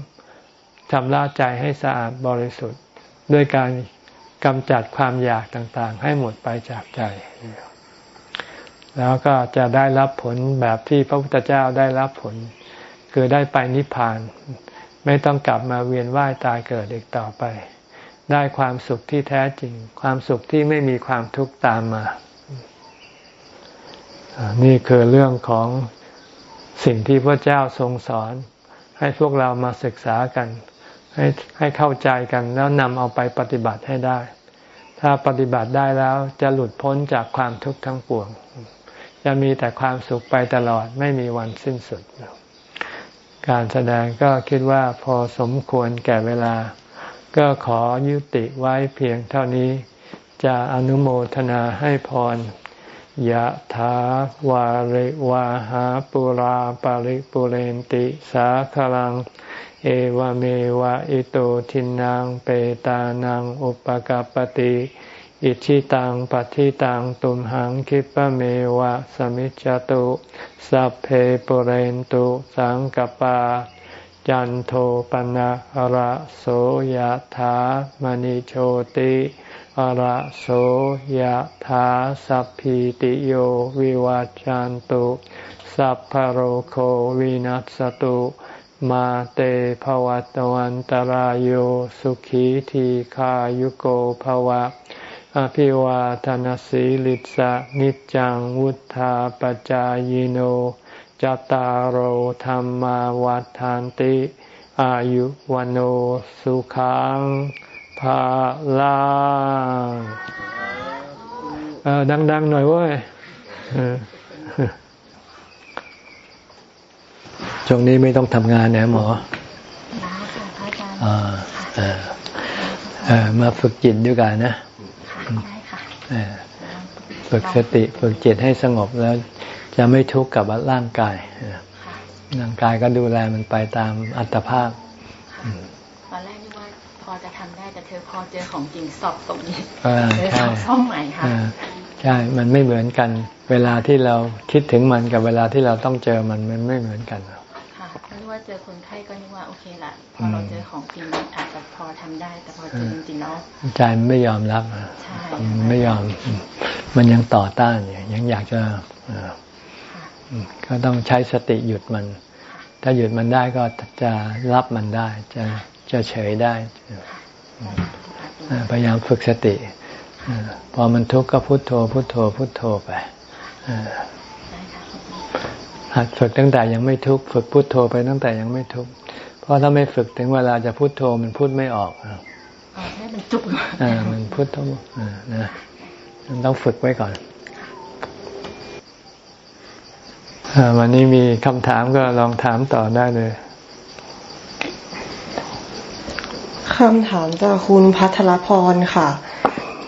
ชำระใจให้สะอาดบริสุทธิ์ ด้วยการกำจัดความอยากต่างๆ ให้หมดไปจากใจ แล้วก็จะได้รับผลแบบที่พระพุทธเจ้าได้รับผล คือได้ไปนิพพาน ไม่ต้องกลับมาเวียนว่ายตายเกิดอีกต่อไป ได้ความสุขที่แท้จริง ความสุขที่ไม่มีความทุกข์ตามมา นี่คือเรื่องของสิ่งที่พระเจ้าทรงสอน ให้พวกเรามาศึกษากัน ให้ให้เข้าใจกันแล้วนำเอาไปปฏิบัติให้ได้ ถ้าปฏิบัติได้แล้วจะหลุดพ้นจากความทุกข์ทั้งปวง จะมีแต่ความสุขไปตลอดไม่มีวันสิ้นสุด การแสดงก็คิดว่าพอสมควรแก่เวลา ก็ขอยุติไว้เพียงเท่านี้ จะอนุโมทนาให้พรยะถาวาริวาหาปุราปาริปุเรนติ สาคลัง เอวเมวะอิโตทินังเปตานังอุปกาปติ อิชิตังปฏิตังตุมหังคิปะเมวะสมิจจตุสัพเพปุเรนตุสังกปา จันโทปนะระโสยะถามณิโชติอระโสยถาสัพพิติโยวิวัจจันตุสัพพโรโควินัสตุมาเตภวัตวันตรโยสุขีทีขายุโกภวะ อภิวาทานสีลิสะนิจังวุธาปจายโนจตารโหธรรมวาทานติ อายุวันโอสุขังภาลางดัง ๆ หน่อยเว้ยช่วงนี้ไม่ต้องทำงานนะหมอมาฝึกจิตด้วยกันนะ ฝึกสติฝึกจิตให้สงบแล้วจะไม่ทุกข์กับร่างกายร่างกายก็ดูแลมันไปตามอัตภาพตอนแรกนี่ว่าพอจะทำได้แต่เธอพอเจอของจริงสอบตรงนี้เลยสอบซ่อมใหม่ค่ะใช่ มันไม่เหมือนกัน เวลาที่เราคิดถึงมันกับเวลาที่เราต้องเจอมันมันไม่เหมือนกันค่ะนึกว่า เจอคนไข้ก็นึกว่าโอเคละพอเราเจอของจริงอาจจะพอทำได้ แต่พอเจอจริงๆแล้วใจมันไม่ยอมรับใช่ไม่ยอม มันยังต่อต้านอยู่ยังอยากจะก็ต้องใช้สติหยุดมัน ถ้าหยุดมันได้ก็จะรับมันได้ จะจะเฉยได้พยายามฝึกสติพอมันทุกข์ก็พุโทโธพุโทโธพุโทโธไป หัดฝึกตั้งแต่ยังไม่ทุกข์ฝึกพุโทโธไปตั้งแต่ยังไม่ทุกข์เพราะถ้าไม่ฝึกถึงเวลาจะพุโทโธมันพูดไม่ออกอ๋อให้มันจุกอ่ามันพุโทโธนะมันต้องฝึกไว้ก่อนวันนี้มีคำถามก็ลองถามต่อได้เลยคำถามจากคุณพัทรพรค่ะ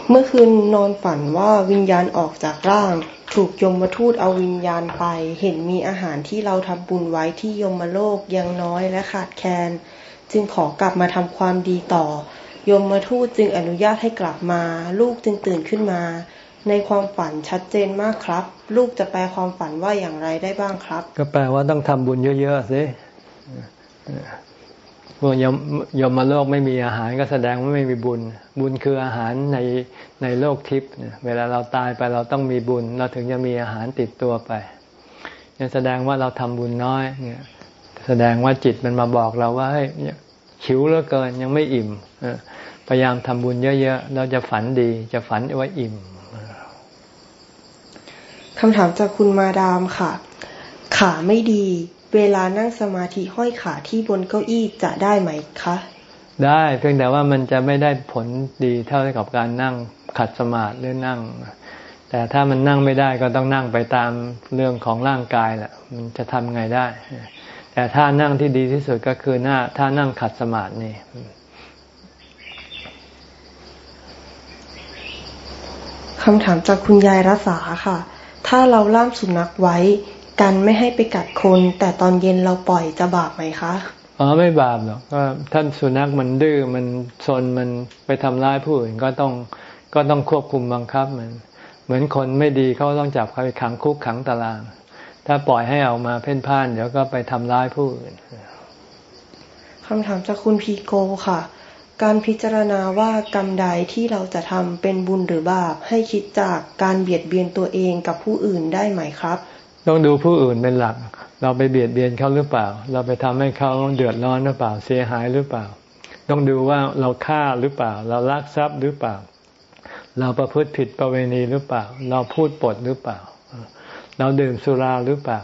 เมื่อคืนนอนฝันว่าวิญญาณออกจากร่าง ถูกยมมาทูตเอาวิญญาณไป เห็นมีอาหารที่เราทำบุญไว้ที่ยมโลกยังน้อยและขาดแคลนจึงขอกลับมาทำความดีต่อ ยมมาทูตจึงอนุญาตให้กลับมา ลูกจึงตื่นขึ้นมา ในความฝันชัดเจนมากครับ ลูกจะแปลความฝันว่าอย่างไรได้บ้างครับ ก็แปลว่าต้องทำบุญเยอะๆสิ เมื่อยมยมมาโลกไม่มีอาหารก็แสดงว่าไม่มีบุญ บุญคืออาหารในในโลกทิพย์เวลาเราตายไปเราต้องมีบุญ เราถึงจะมีอาหารติดตัวไปยังแสดงว่าเราทำบุญน้อยเนี่ยแสดงว่าจิตมันมาบอกเราว่าเฮ้ยหิวเหลือเกินยังไม่อิ่มพยายามทำบุญเยอะๆเราจะฝันดี จะฝันว่าอิ่มคำถามจากคุณมาดามค่ะ ขาไม่ดี เวลานั่งสมาธิห้อยขาที่บนเก้าอี้จะได้ไหมคะ ได้เพียงแต่ว่ามันจะไม่ได้ผลดีเท่ากับการนั่งขัดสมาธิหรือนั่ง แต่ถ้ามันนั่งไม่ได้ก็ต้องนั่งไปตามเรื่องของร่างกายแหละมันจะทำไงได้ แต่ถ้านั่งที่ดีที่สุดก็คือหน้าถ้านั่งขัดสมาธินี่คำถามจากคุณยายรัษาค่ะ ถ้าเราล่ามสุนัขไว้ กันไม่ให้ไปกัดคนแต่ตอนเย็นเราปล่อยจะบาปไหมคะอ๋อไม่บาปหรอกก็ท่านสุนัขมันดื้อมันซนมันไปทำร้ายผู้อื่นก็ต้องก็ต้องควบคุมบังคับมัน เหมือนคนไม่ดีเขาต้องจับเขาไปขังคุกขังตาราง ถ้าปล่อยให้ออกมาเพ่นพ่านเดี๋ยวก็ไปทำร้ายผู้อื่นคำถามจากคุณพีโกค่ะ การพิจารณาว่ากรรมใดที่เราจะทำเป็นบุญหรือบาปให้คิดจากการเบียดเบียนตัวเองกับผู้อื่นได้ไหมครับ ต้องดูผู้อื่นเป็นหลัก เราไปเบียดเบียนเขาหรือเปล่า เราไปทำให้เขาเดือดร้อนหรือเปล่า เสียหายหรือเปล่า ต้องดูว่าเราฆ่าหรือเปล่า เราลักทรัพย์หรือเปล่า เราประพฤติผิดประเวณีหรือเปล่า เราพูดปดหรือเปล่า เราดื่มสุราหรือเปล่า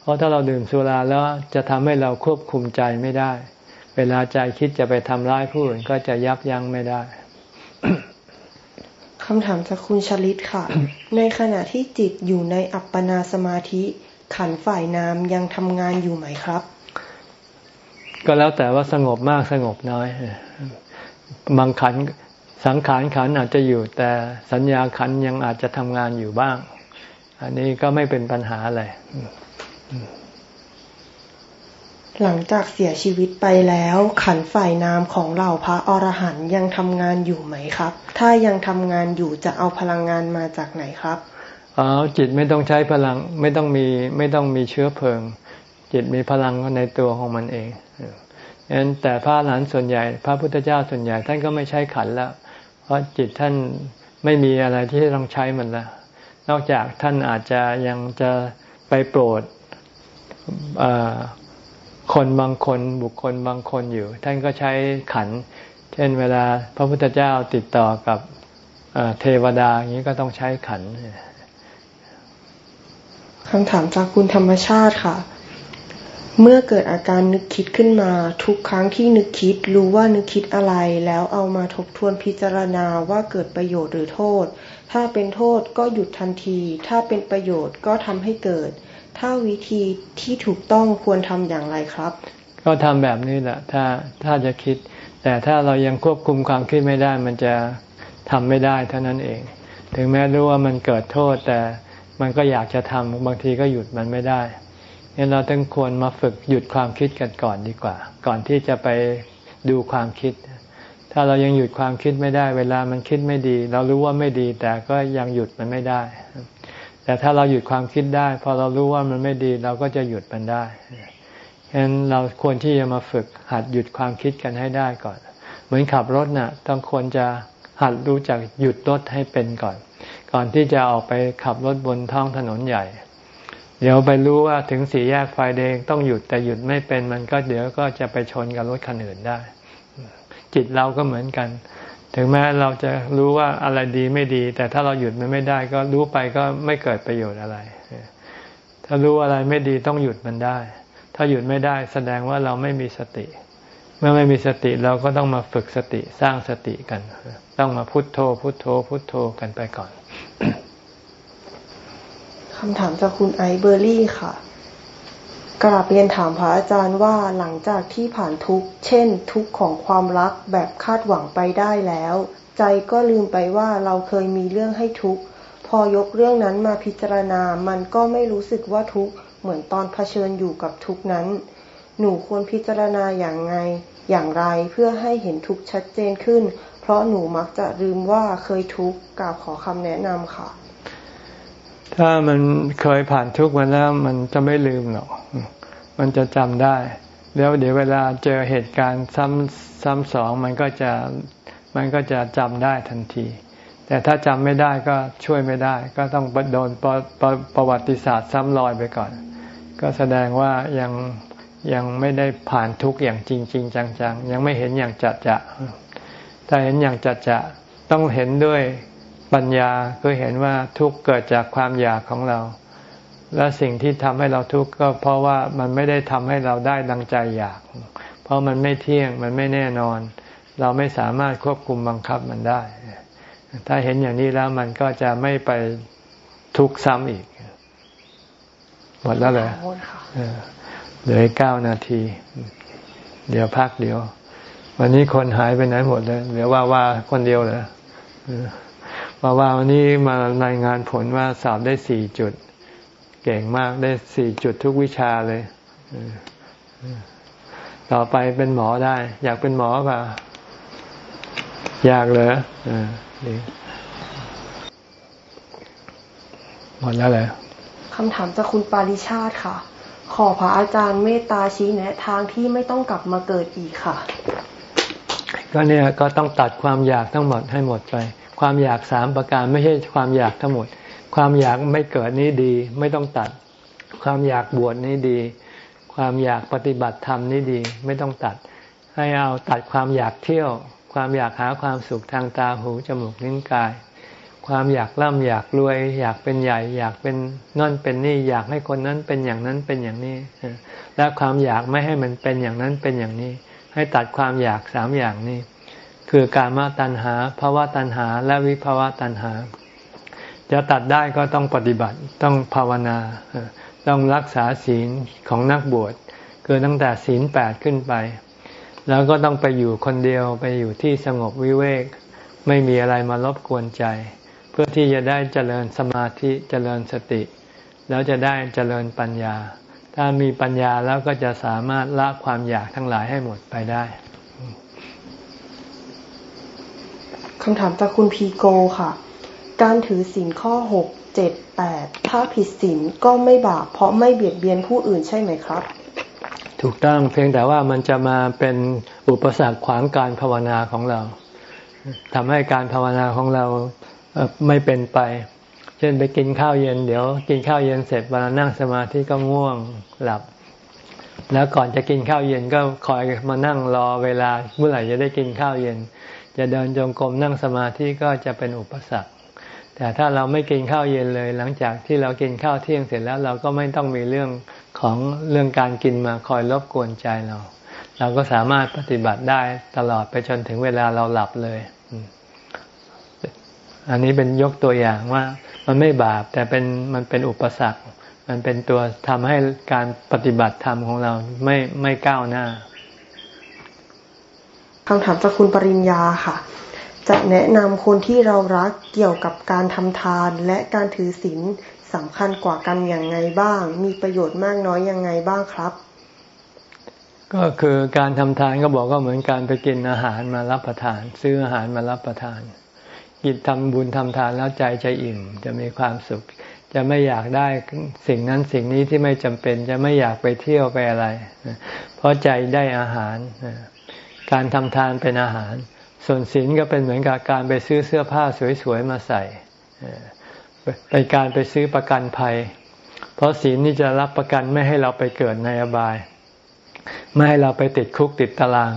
เพราะถ้าเราดื่มสุราแล้วจะทำให้เราควบคุมใจไม่ได้ เวลาใจคิดจะไปทำร้ายผู้อื่นก็จะยับยั้งไม่ได้ คำถามจากคุณชลิตค่ะ ในขณะที่จิตอยู่ในอัปปนาสมาธิ ขันฝ่ายนามยังทำงานอยู่ไหมครับ ก็แล้วแต่ว่าสงบมากสงบน้อย บางขันสังขารขันอาจจะอยู่ แต่สัญญาขันยังอาจจะทำงานอยู่บ้าง อันนี้ก็ไม่เป็นปัญหาอะไร หลังจากเสียชีวิตไปแล้ว ขันฝ่ายนามของเหล่าพระอรหันยังทำงานอยู่ไหมครับ ถ้ายังทำงานอยู่จะเอาพลังงานมาจากไหนครับอ๋อจิตไม่ต้องใช้พลังไม่ต้องมีไม่ต้องมีเชื้อเพลิง จิตมีพลังในตัวของมันเองฉะนั้นแต่พระอรหันส่วนใหญ่ พระพุทธเจ้าส่วนใหญ่ท่านก็ไม่ใช้ขันแล้ว เพราะจิตท่านไม่มีอะไรที่ต้องใช้มันแล้วนอกจากท่านอาจจะยังจะไปโปรด คนบางคนบุคคลบางคนอยู่ ท่านก็ใช้ขัน เช่นเวลาพระพุทธเจ้าติดต่อกับเทวดาอย่างนี้ก็ต้องใช้ขันคำถามจากคุณธรรมชาติค่ะ เมื่อเกิดอาการนึกคิดขึ้นมาทุกครั้งที่นึกคิดรู้ว่านึกคิดอะไร แล้วเอามาทบทวนพิจารณาว่าเกิดประโยชน์หรือโทษ ถ้าเป็นโทษก็หยุดทันที ถ้าเป็นประโยชน์ก็ทำให้เกิด ถ้าวิธีที่ถูกต้องควรทำอย่างไรครับ ก็ทำแบบนี้แหละ ถ้าถ้าจะคิด แต่ถ้าเรายังควบคุมความคิดไม่ได้ มันจะทำไม่ได้เท่านั้นเอง ถึงแม้รู้ว่ามันเกิดโทษ แต่มันก็อยากจะทำบางทีก็หยุดมันไม่ได้งั้นเราต้องควรมาฝึกหยุดความคิดกันก่อนดีกว่า ก่อนที่จะไปดูความคิด ถ้าเรายังหยุดความคิดไม่ได้ เวลามันคิดไม่ดี เรารู้ว่าไม่ดี แต่ก็ยังหยุดมันไม่ได้ แต่ถ้าเราหยุดความคิดได้ พอเรารู้ว่ามันไม่ดี เราก็จะหยุดมันได้ฉะนั้นเราควรที่จะมาฝึกหัดหยุดความคิดกันให้ได้ก่อน เหมือนขับรถนะ่ะ ต้องควรจะหัดรู้จักหยุดรถให้เป็นก่อน ก่อนที่จะออกไปขับรถบนท้องถนนใหญ่ เดี๋ยวไปรู้ว่าถึงสี่แยกไฟแดงต้องหยุดแต่หยุดไม่เป็นมันก็เดี๋ยวก็จะไปชนกับรถคันอื่นได้ จิตเราก็เหมือนกัน ถึงแม้เราจะรู้ว่าอะไรดีไม่ดี แต่ถ้าเราหยุดมันไม่ได้ ก็รู้ไปก็ไม่เกิดประโยชน์อะไร ถ้ารู้อะไรไม่ดีต้องหยุดมันได้ ถ้าหยุดไม่ได้แสดงว่าเราไม่มีสติ เมื่อไม่มีสติเราก็ต้องมาฝึกสติสร้างสติกัน ต้องมาพุโทโธ พุโทโธ พุโทโธกันไปก่อนคำถามจากคุณไอเบอร์รี่ค่ะ กราบเรียนถามพระอาจารย์ว่าหลังจากที่ผ่านทุกเช่น ทุกของความรักแบบคาดหวังไปได้แล้ว ใจก็ลืมไปว่าเราเคยมีเรื่องให้ทุกพอยกเรื่องนั้นมาพิจารณา มันก็ไม่รู้สึกว่าทุกเหมือนตอนเผชิญอยู่กับทุกนั้น หนูควรพิจารณาอย่างไง อย่างไรเพื่อให้เห็นทุกชัดเจนขึ้น เพราะหนูมักจะลืมว่าเคยทุกข์กราบขอคำแนะนำค่ะ ถ้ามันเคยผ่านทุกข์มาแล้วมันจะไม่ลืมหรอก มันจะจำได้ แล้วเดี๋ยวเวลาเจอเหตุการณ์ซ้ำซ้ำสองมันก็จะมันก็จะจำได้ทันที แต่ถ้าจำไม่ได้ก็ช่วยไม่ได้ ก็ต้องโดนประประประวัติศาสตร์ซ้ำรอยไปก่อน ก็แสดงว่ายังยังไม่ได้ผ่านทุกข์อย่างจริงจริงจังๆ ยังไม่เห็นอย่างจัดจะถ้าเห็นอย่างจัดจะต้องเห็นด้วย ปัญญาคือเห็นว่าทุกข์เกิดจากความอยากของเรา และสิ่งที่ทำให้เราทุกข์ก็เพราะว่ามันไม่ได้ทำให้เราได้ดังใจอยาก เพราะมันไม่เที่ยงมันไม่แน่นอน เราไม่สามารถควบคุมบังคับมันได้ ถ้าเห็นอย่างนี้แล้วมันก็จะไม่ไปทุกข์ซ้ำอีก หมดแล้วเลยเหลือเก้านาที เดี๋ยวพักเดี๋ยว วันนี้คนหายไปไหนหมดเลยเหลือว่าว่าคนเดียวเลย ว่าว่าวันนี้มารายงานผลว่าสอบได้สี่จุด เก่งมากได้สี่จุดทุกวิชาเลย ต่อไปเป็นหมอได้ อยากเป็นหมอป่ะอยากเลยหมดแล้วเลยคำถามจากคุณปาริชาติค่ะ ขอพระอาจารย์เมตตาชี้แนะทางที่ไม่ต้องกลับมาเกิดอีกค่ะ ก็เนี่ยก็ต้องตัดความอยากทั้งหมดให้หมดไป ความอยากสามประการไม่ใช่ความอยากทั้งหมด ความอยากไม่เกิดนี้ดี ไม่ต้องตัด ความอยากบวชนี้ดี ความอยากปฏิบัติธรรมนี้ดี ไม่ต้องตัด ให้เอาตัดความอยากเที่ยว ความอยากหาความสุขทางตาหูจมูกนิ้นกาย ความอยากร่ำอยากรวย อยากเป็นใหญ่ อยากเป็นนั่นเป็นนี่ อยากให้คนนั้นเป็นอย่างนั้นเป็นอย่างนี้และความอยากไม่ให้มันเป็นอย่างนั้นเป็นอย่างนี้ ให้ตัดความอยากสามอย่างนี้ คือการมาตัณหาภาวะตัณหา และวิภาวะตัณหา จะตัดได้ก็ต้องปฏิบัติต้องภาวนา ต้องรักษาศีลของนักบวชคือตั้งแต่ศีลแปดขึ้นไป แล้วก็ต้องไปอยู่คนเดียวไปอยู่ที่สงบวิเวก ไม่มีอะไรมารบกวนใจ เพื่อที่จะได้เจริญสมาธิเจริญสติ แล้วจะได้เจริญปัญญา ถ้ามีปัญญาแล้วก็จะสามารถละความอยากทั้งหลายให้หมดไปได้ คำถามจากคุณพีโกค่ะ การถือศีลข้อหกเจ็ดแปดถ้าผิดศีลก็ไม่บาปเพราะไม่เบียดเบียนผู้อื่นใช่ไหมครับ ถูกต้องเพียงแต่ว่ามันจะมาเป็นอุปสรรคขวางการภาวนาของเราทำให้การภาวนาของเราไม่เป็นไป เช่นไปกินข้าวเย็นเดี๋ยว กินข้าวเย็นเสร็จเวลานั่งสมาธิก็ง่วงหลับ แล้วก่อนจะกินข้าวเย็นก็คอยมานั่งรอเวลาเมื่อไหร่จะได้กินข้าวเย็น จะเดินจงกรมนั่งสมาธิก็จะเป็นอุปสรรค แต่ถ้าเราไม่กินข้าวเย็นเลย หลังจากที่เรากินข้าวเที่ยงเสร็จแล้วเราก็ไม่ต้องมีเรื่องของเรื่องการกินมาคอยรบกวนใจเรา เราก็สามารถปฏิบัติได้ตลอดไปจนถึงเวลาเราหลับเลย อันนี้เป็นยกตัวอย่างว่ามันไม่บาปแต่เป็นมันเป็นอุปสรรค มันเป็นตัวทำให้การปฏิบัติธรรมของเราไม่ไม่ก้าวหน้า คำถามจากคุณปริญญาค่ะ จะแนะนำคนที่เรารักเกี่ยวกับการทำทานและการถือศีลสำคัญกว่ากันอย่างไงบ้าง มีประโยชน์มากน้อยยังไงบ้างครับ ก็คือการทำทานก็บอกก็เหมือนการไปกินอาหารมารับประทาน ซื้ออาหารมารับประทานกินทำบุญทำทานแล้วใจจะอิ่ม จะมีความสุข จะไม่อยากได้สิ่งนั้นสิ่งนี้ที่ไม่จำเป็น จะไม่อยากไปเที่ยวไปอะไร เพราะใจได้อาหาร การทำทานเป็นอาหาร ส่วนศีลก็เป็นเหมือนกับการไปซื้อเสื้อผ้าสวยๆมาใส่เป็นการไปซื้อประกันภัย เพราะศีลนี่จะรับประกันไม่ให้เราไปเกิดในอบาย ไม่ให้เราไปติดคุกติดตาราง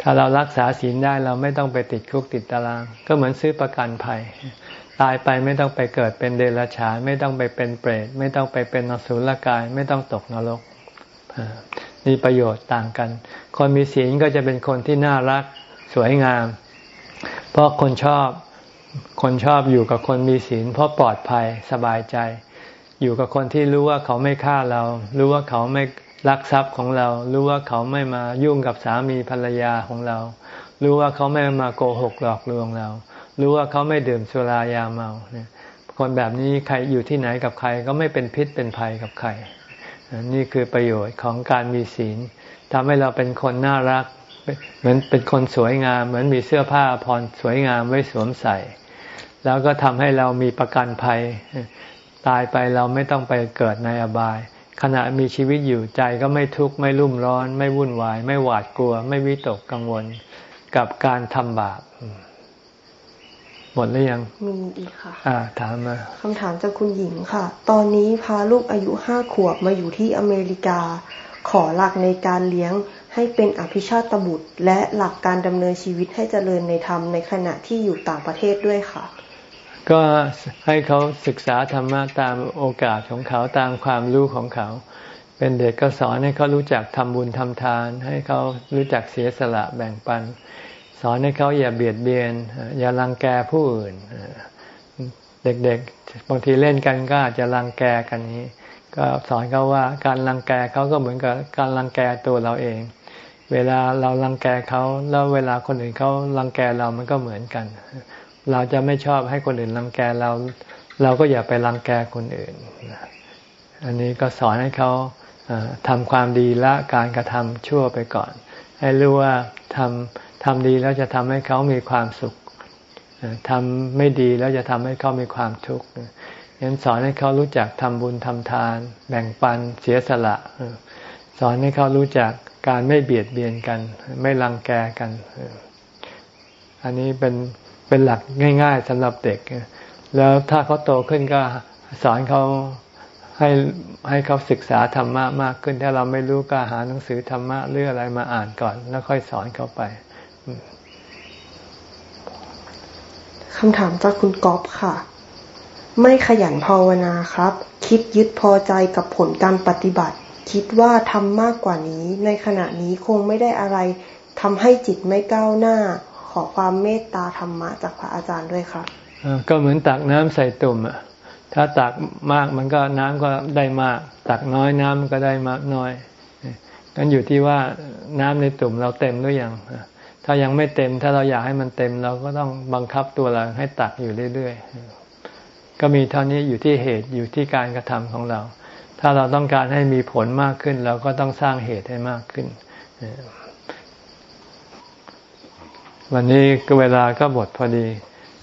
ถ้าเรารักษาศีลได้เราไม่ต้องไปติดคุกติดตาราง ก็เหมือนซื้อประกันภัย ตายไปไม่ต้องไปเกิดเป็นเดรัจฉานไม่ต้องไปเป็นเปรต ไม่ต้องไปเป็นนสุลกาย ไม่ต้องตกนรก มีประโยชน์ต่างกัน คนมีศีลก็จะเป็นคนที่น่ารักสวยงาม เพราะคนชอบคนชอบอยู่กับคนมีศีล เพราะปลอดภัยสบายใจ อยู่กับคนที่รู้ว่าเขาไม่ฆ่าเรา รู้ว่าเขาไม่ลักทรัพย์ของเรา รู้ว่าเขาไม่มายุ่งกับสามีภรรยาของเรา รู้ว่าเขาไม่มาโกหกหลอกลวงเรา รู้ว่าเขาไม่ดื่มสุรายาเมาเนี่ยคนแบบนี้ใครอยู่ที่ไหนกับใครก็ไม่เป็นพิษเป็นภัยกับใคร นี่คือประโยชน์ของการมีศีลทำให้เราเป็นคนน่ารัก เหมือนเป็นคนสวยงาม เหมือนมีเสื้อผ้าพรสวยงามไว้สวมใส่ แล้วก็ทำให้เรามีประกันภัย ตายไปเราไม่ต้องไปเกิดในอบาย ขณะมีชีวิตอยู่ใจก็ไม่ทุกข์ไม่รุ่มร้อน ไม่วุ่นวาย ไม่หวาดกลัว ไม่วิตกกังวลกับการทำบาป หมดหรือยัง มีอีกค่ะ อ่า ถามมาคำถามจากคุณหญิงค่ะ ตอนนี้พาลูกอายุห้าขวบมาอยู่ที่อเมริกา ขอหลักในการเลี้ยงให้เป็นอภิชาตบุตร และหลักการดำเนินชีวิตให้เจริญในธรรมในขณะที่อยู่ต่างประเทศด้วยค่ะ ก็ให้เขาศึกษาธรรมะตามโอกาสของเขาตามความรู้ของเขา เป็นเด็กก็สอนให้เขารู้จักทำบุญทำทาน ให้เขารู้จักเสียสละแบ่งปันส อนให้เขาอย่าเบียดเบียน อย่ารังแกผู้อื่น เด็กๆบางทีเล่นกันก็อาจจะรังแกกันนี้ ก็สอนเขาว่าการรังแกเขาก็เหมือนกับการรังแกตัวเราเอง เวลาเรารังแกเขาแล้วเวลาคนอื่นเขารังแกเรามันก็เหมือนกัน เราจะไม่ชอบให้คนอื่นรังแกเรา เราก็อย่าไปรังแกคนอื่น อันนี้ก็สอนให้เขาทำความดีละการกระทำชั่วไปก่อน ให้รู้ว่าทำ ทำดีแล้วจะทำให้เขามีความสุขทำไม่ดีแล้วจะทำให้เขามีความทุกข์ยันสอนให้เขารู้จักทำบุญทำทาน แบ่งปันเสียสละสอนให้เขารู้จักการไม่เบียดเบียนกัน ไม่รังแกกัน อันนี้เป็นเป็นหลักง่าย ๆสำหรับเด็ก แล้วถ้าเขาโตขึ้นก็สอนเขาให้ให้เขาศึกษาธรรมะมากขึ้น ถ้าเราไม่รู้ก็หาหนังสือธรรมะหรืออะไรมาอ่านก่อน แล้วค่อยสอนเขาไป คำถามจากคุณก๊อฟค่ะ ไม่ขยันภาวนาครับ คิดยึดพอใจกับผลการปฏิบัติ คิดว่าทำมากกว่านี้ ในขณะนี้คงไม่ได้อะไรทำให้จิตไม่ก้าวหน้า ขอความเมตตาธรรมะจากพระอาจารย์ด้วยครับก็เหมือนตักน้ำใส่ตุ่มอะถ้าตักมากมันก็น้ำก็ได้มาก ตักน้อยน้ำมันก็ได้มากน้อยงั้นอยู่ที่ว่าน้ำในตุ่มเราเต็มหรือยัง ถ้ายังไม่เต็ม ถ้าเราอยากให้มันเต็ม เราก็ต้องบังคับตัวเราให้ตักอยู่เรื่อยๆ ก็มีเท่านี้อยู่ที่เหตุอยู่ที่การกระทำของเรา ถ้าเราต้องการให้มีผลมากขึ้น เราก็ต้องสร้างเหตุให้มากขึ้น วันนี้ก็เวลาก็หมดพอดี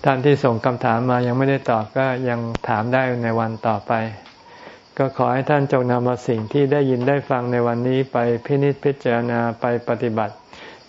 ท่านที่ส่งคำถามมายังไม่ได้ตอบก็ยังถามได้ในวันต่อไป ก็ขอให้ท่านจงนำเอาสิ่งที่ได้ยินได้ฟังในวันนี้ไปพินิจพิจารณาไปปฏิบัติ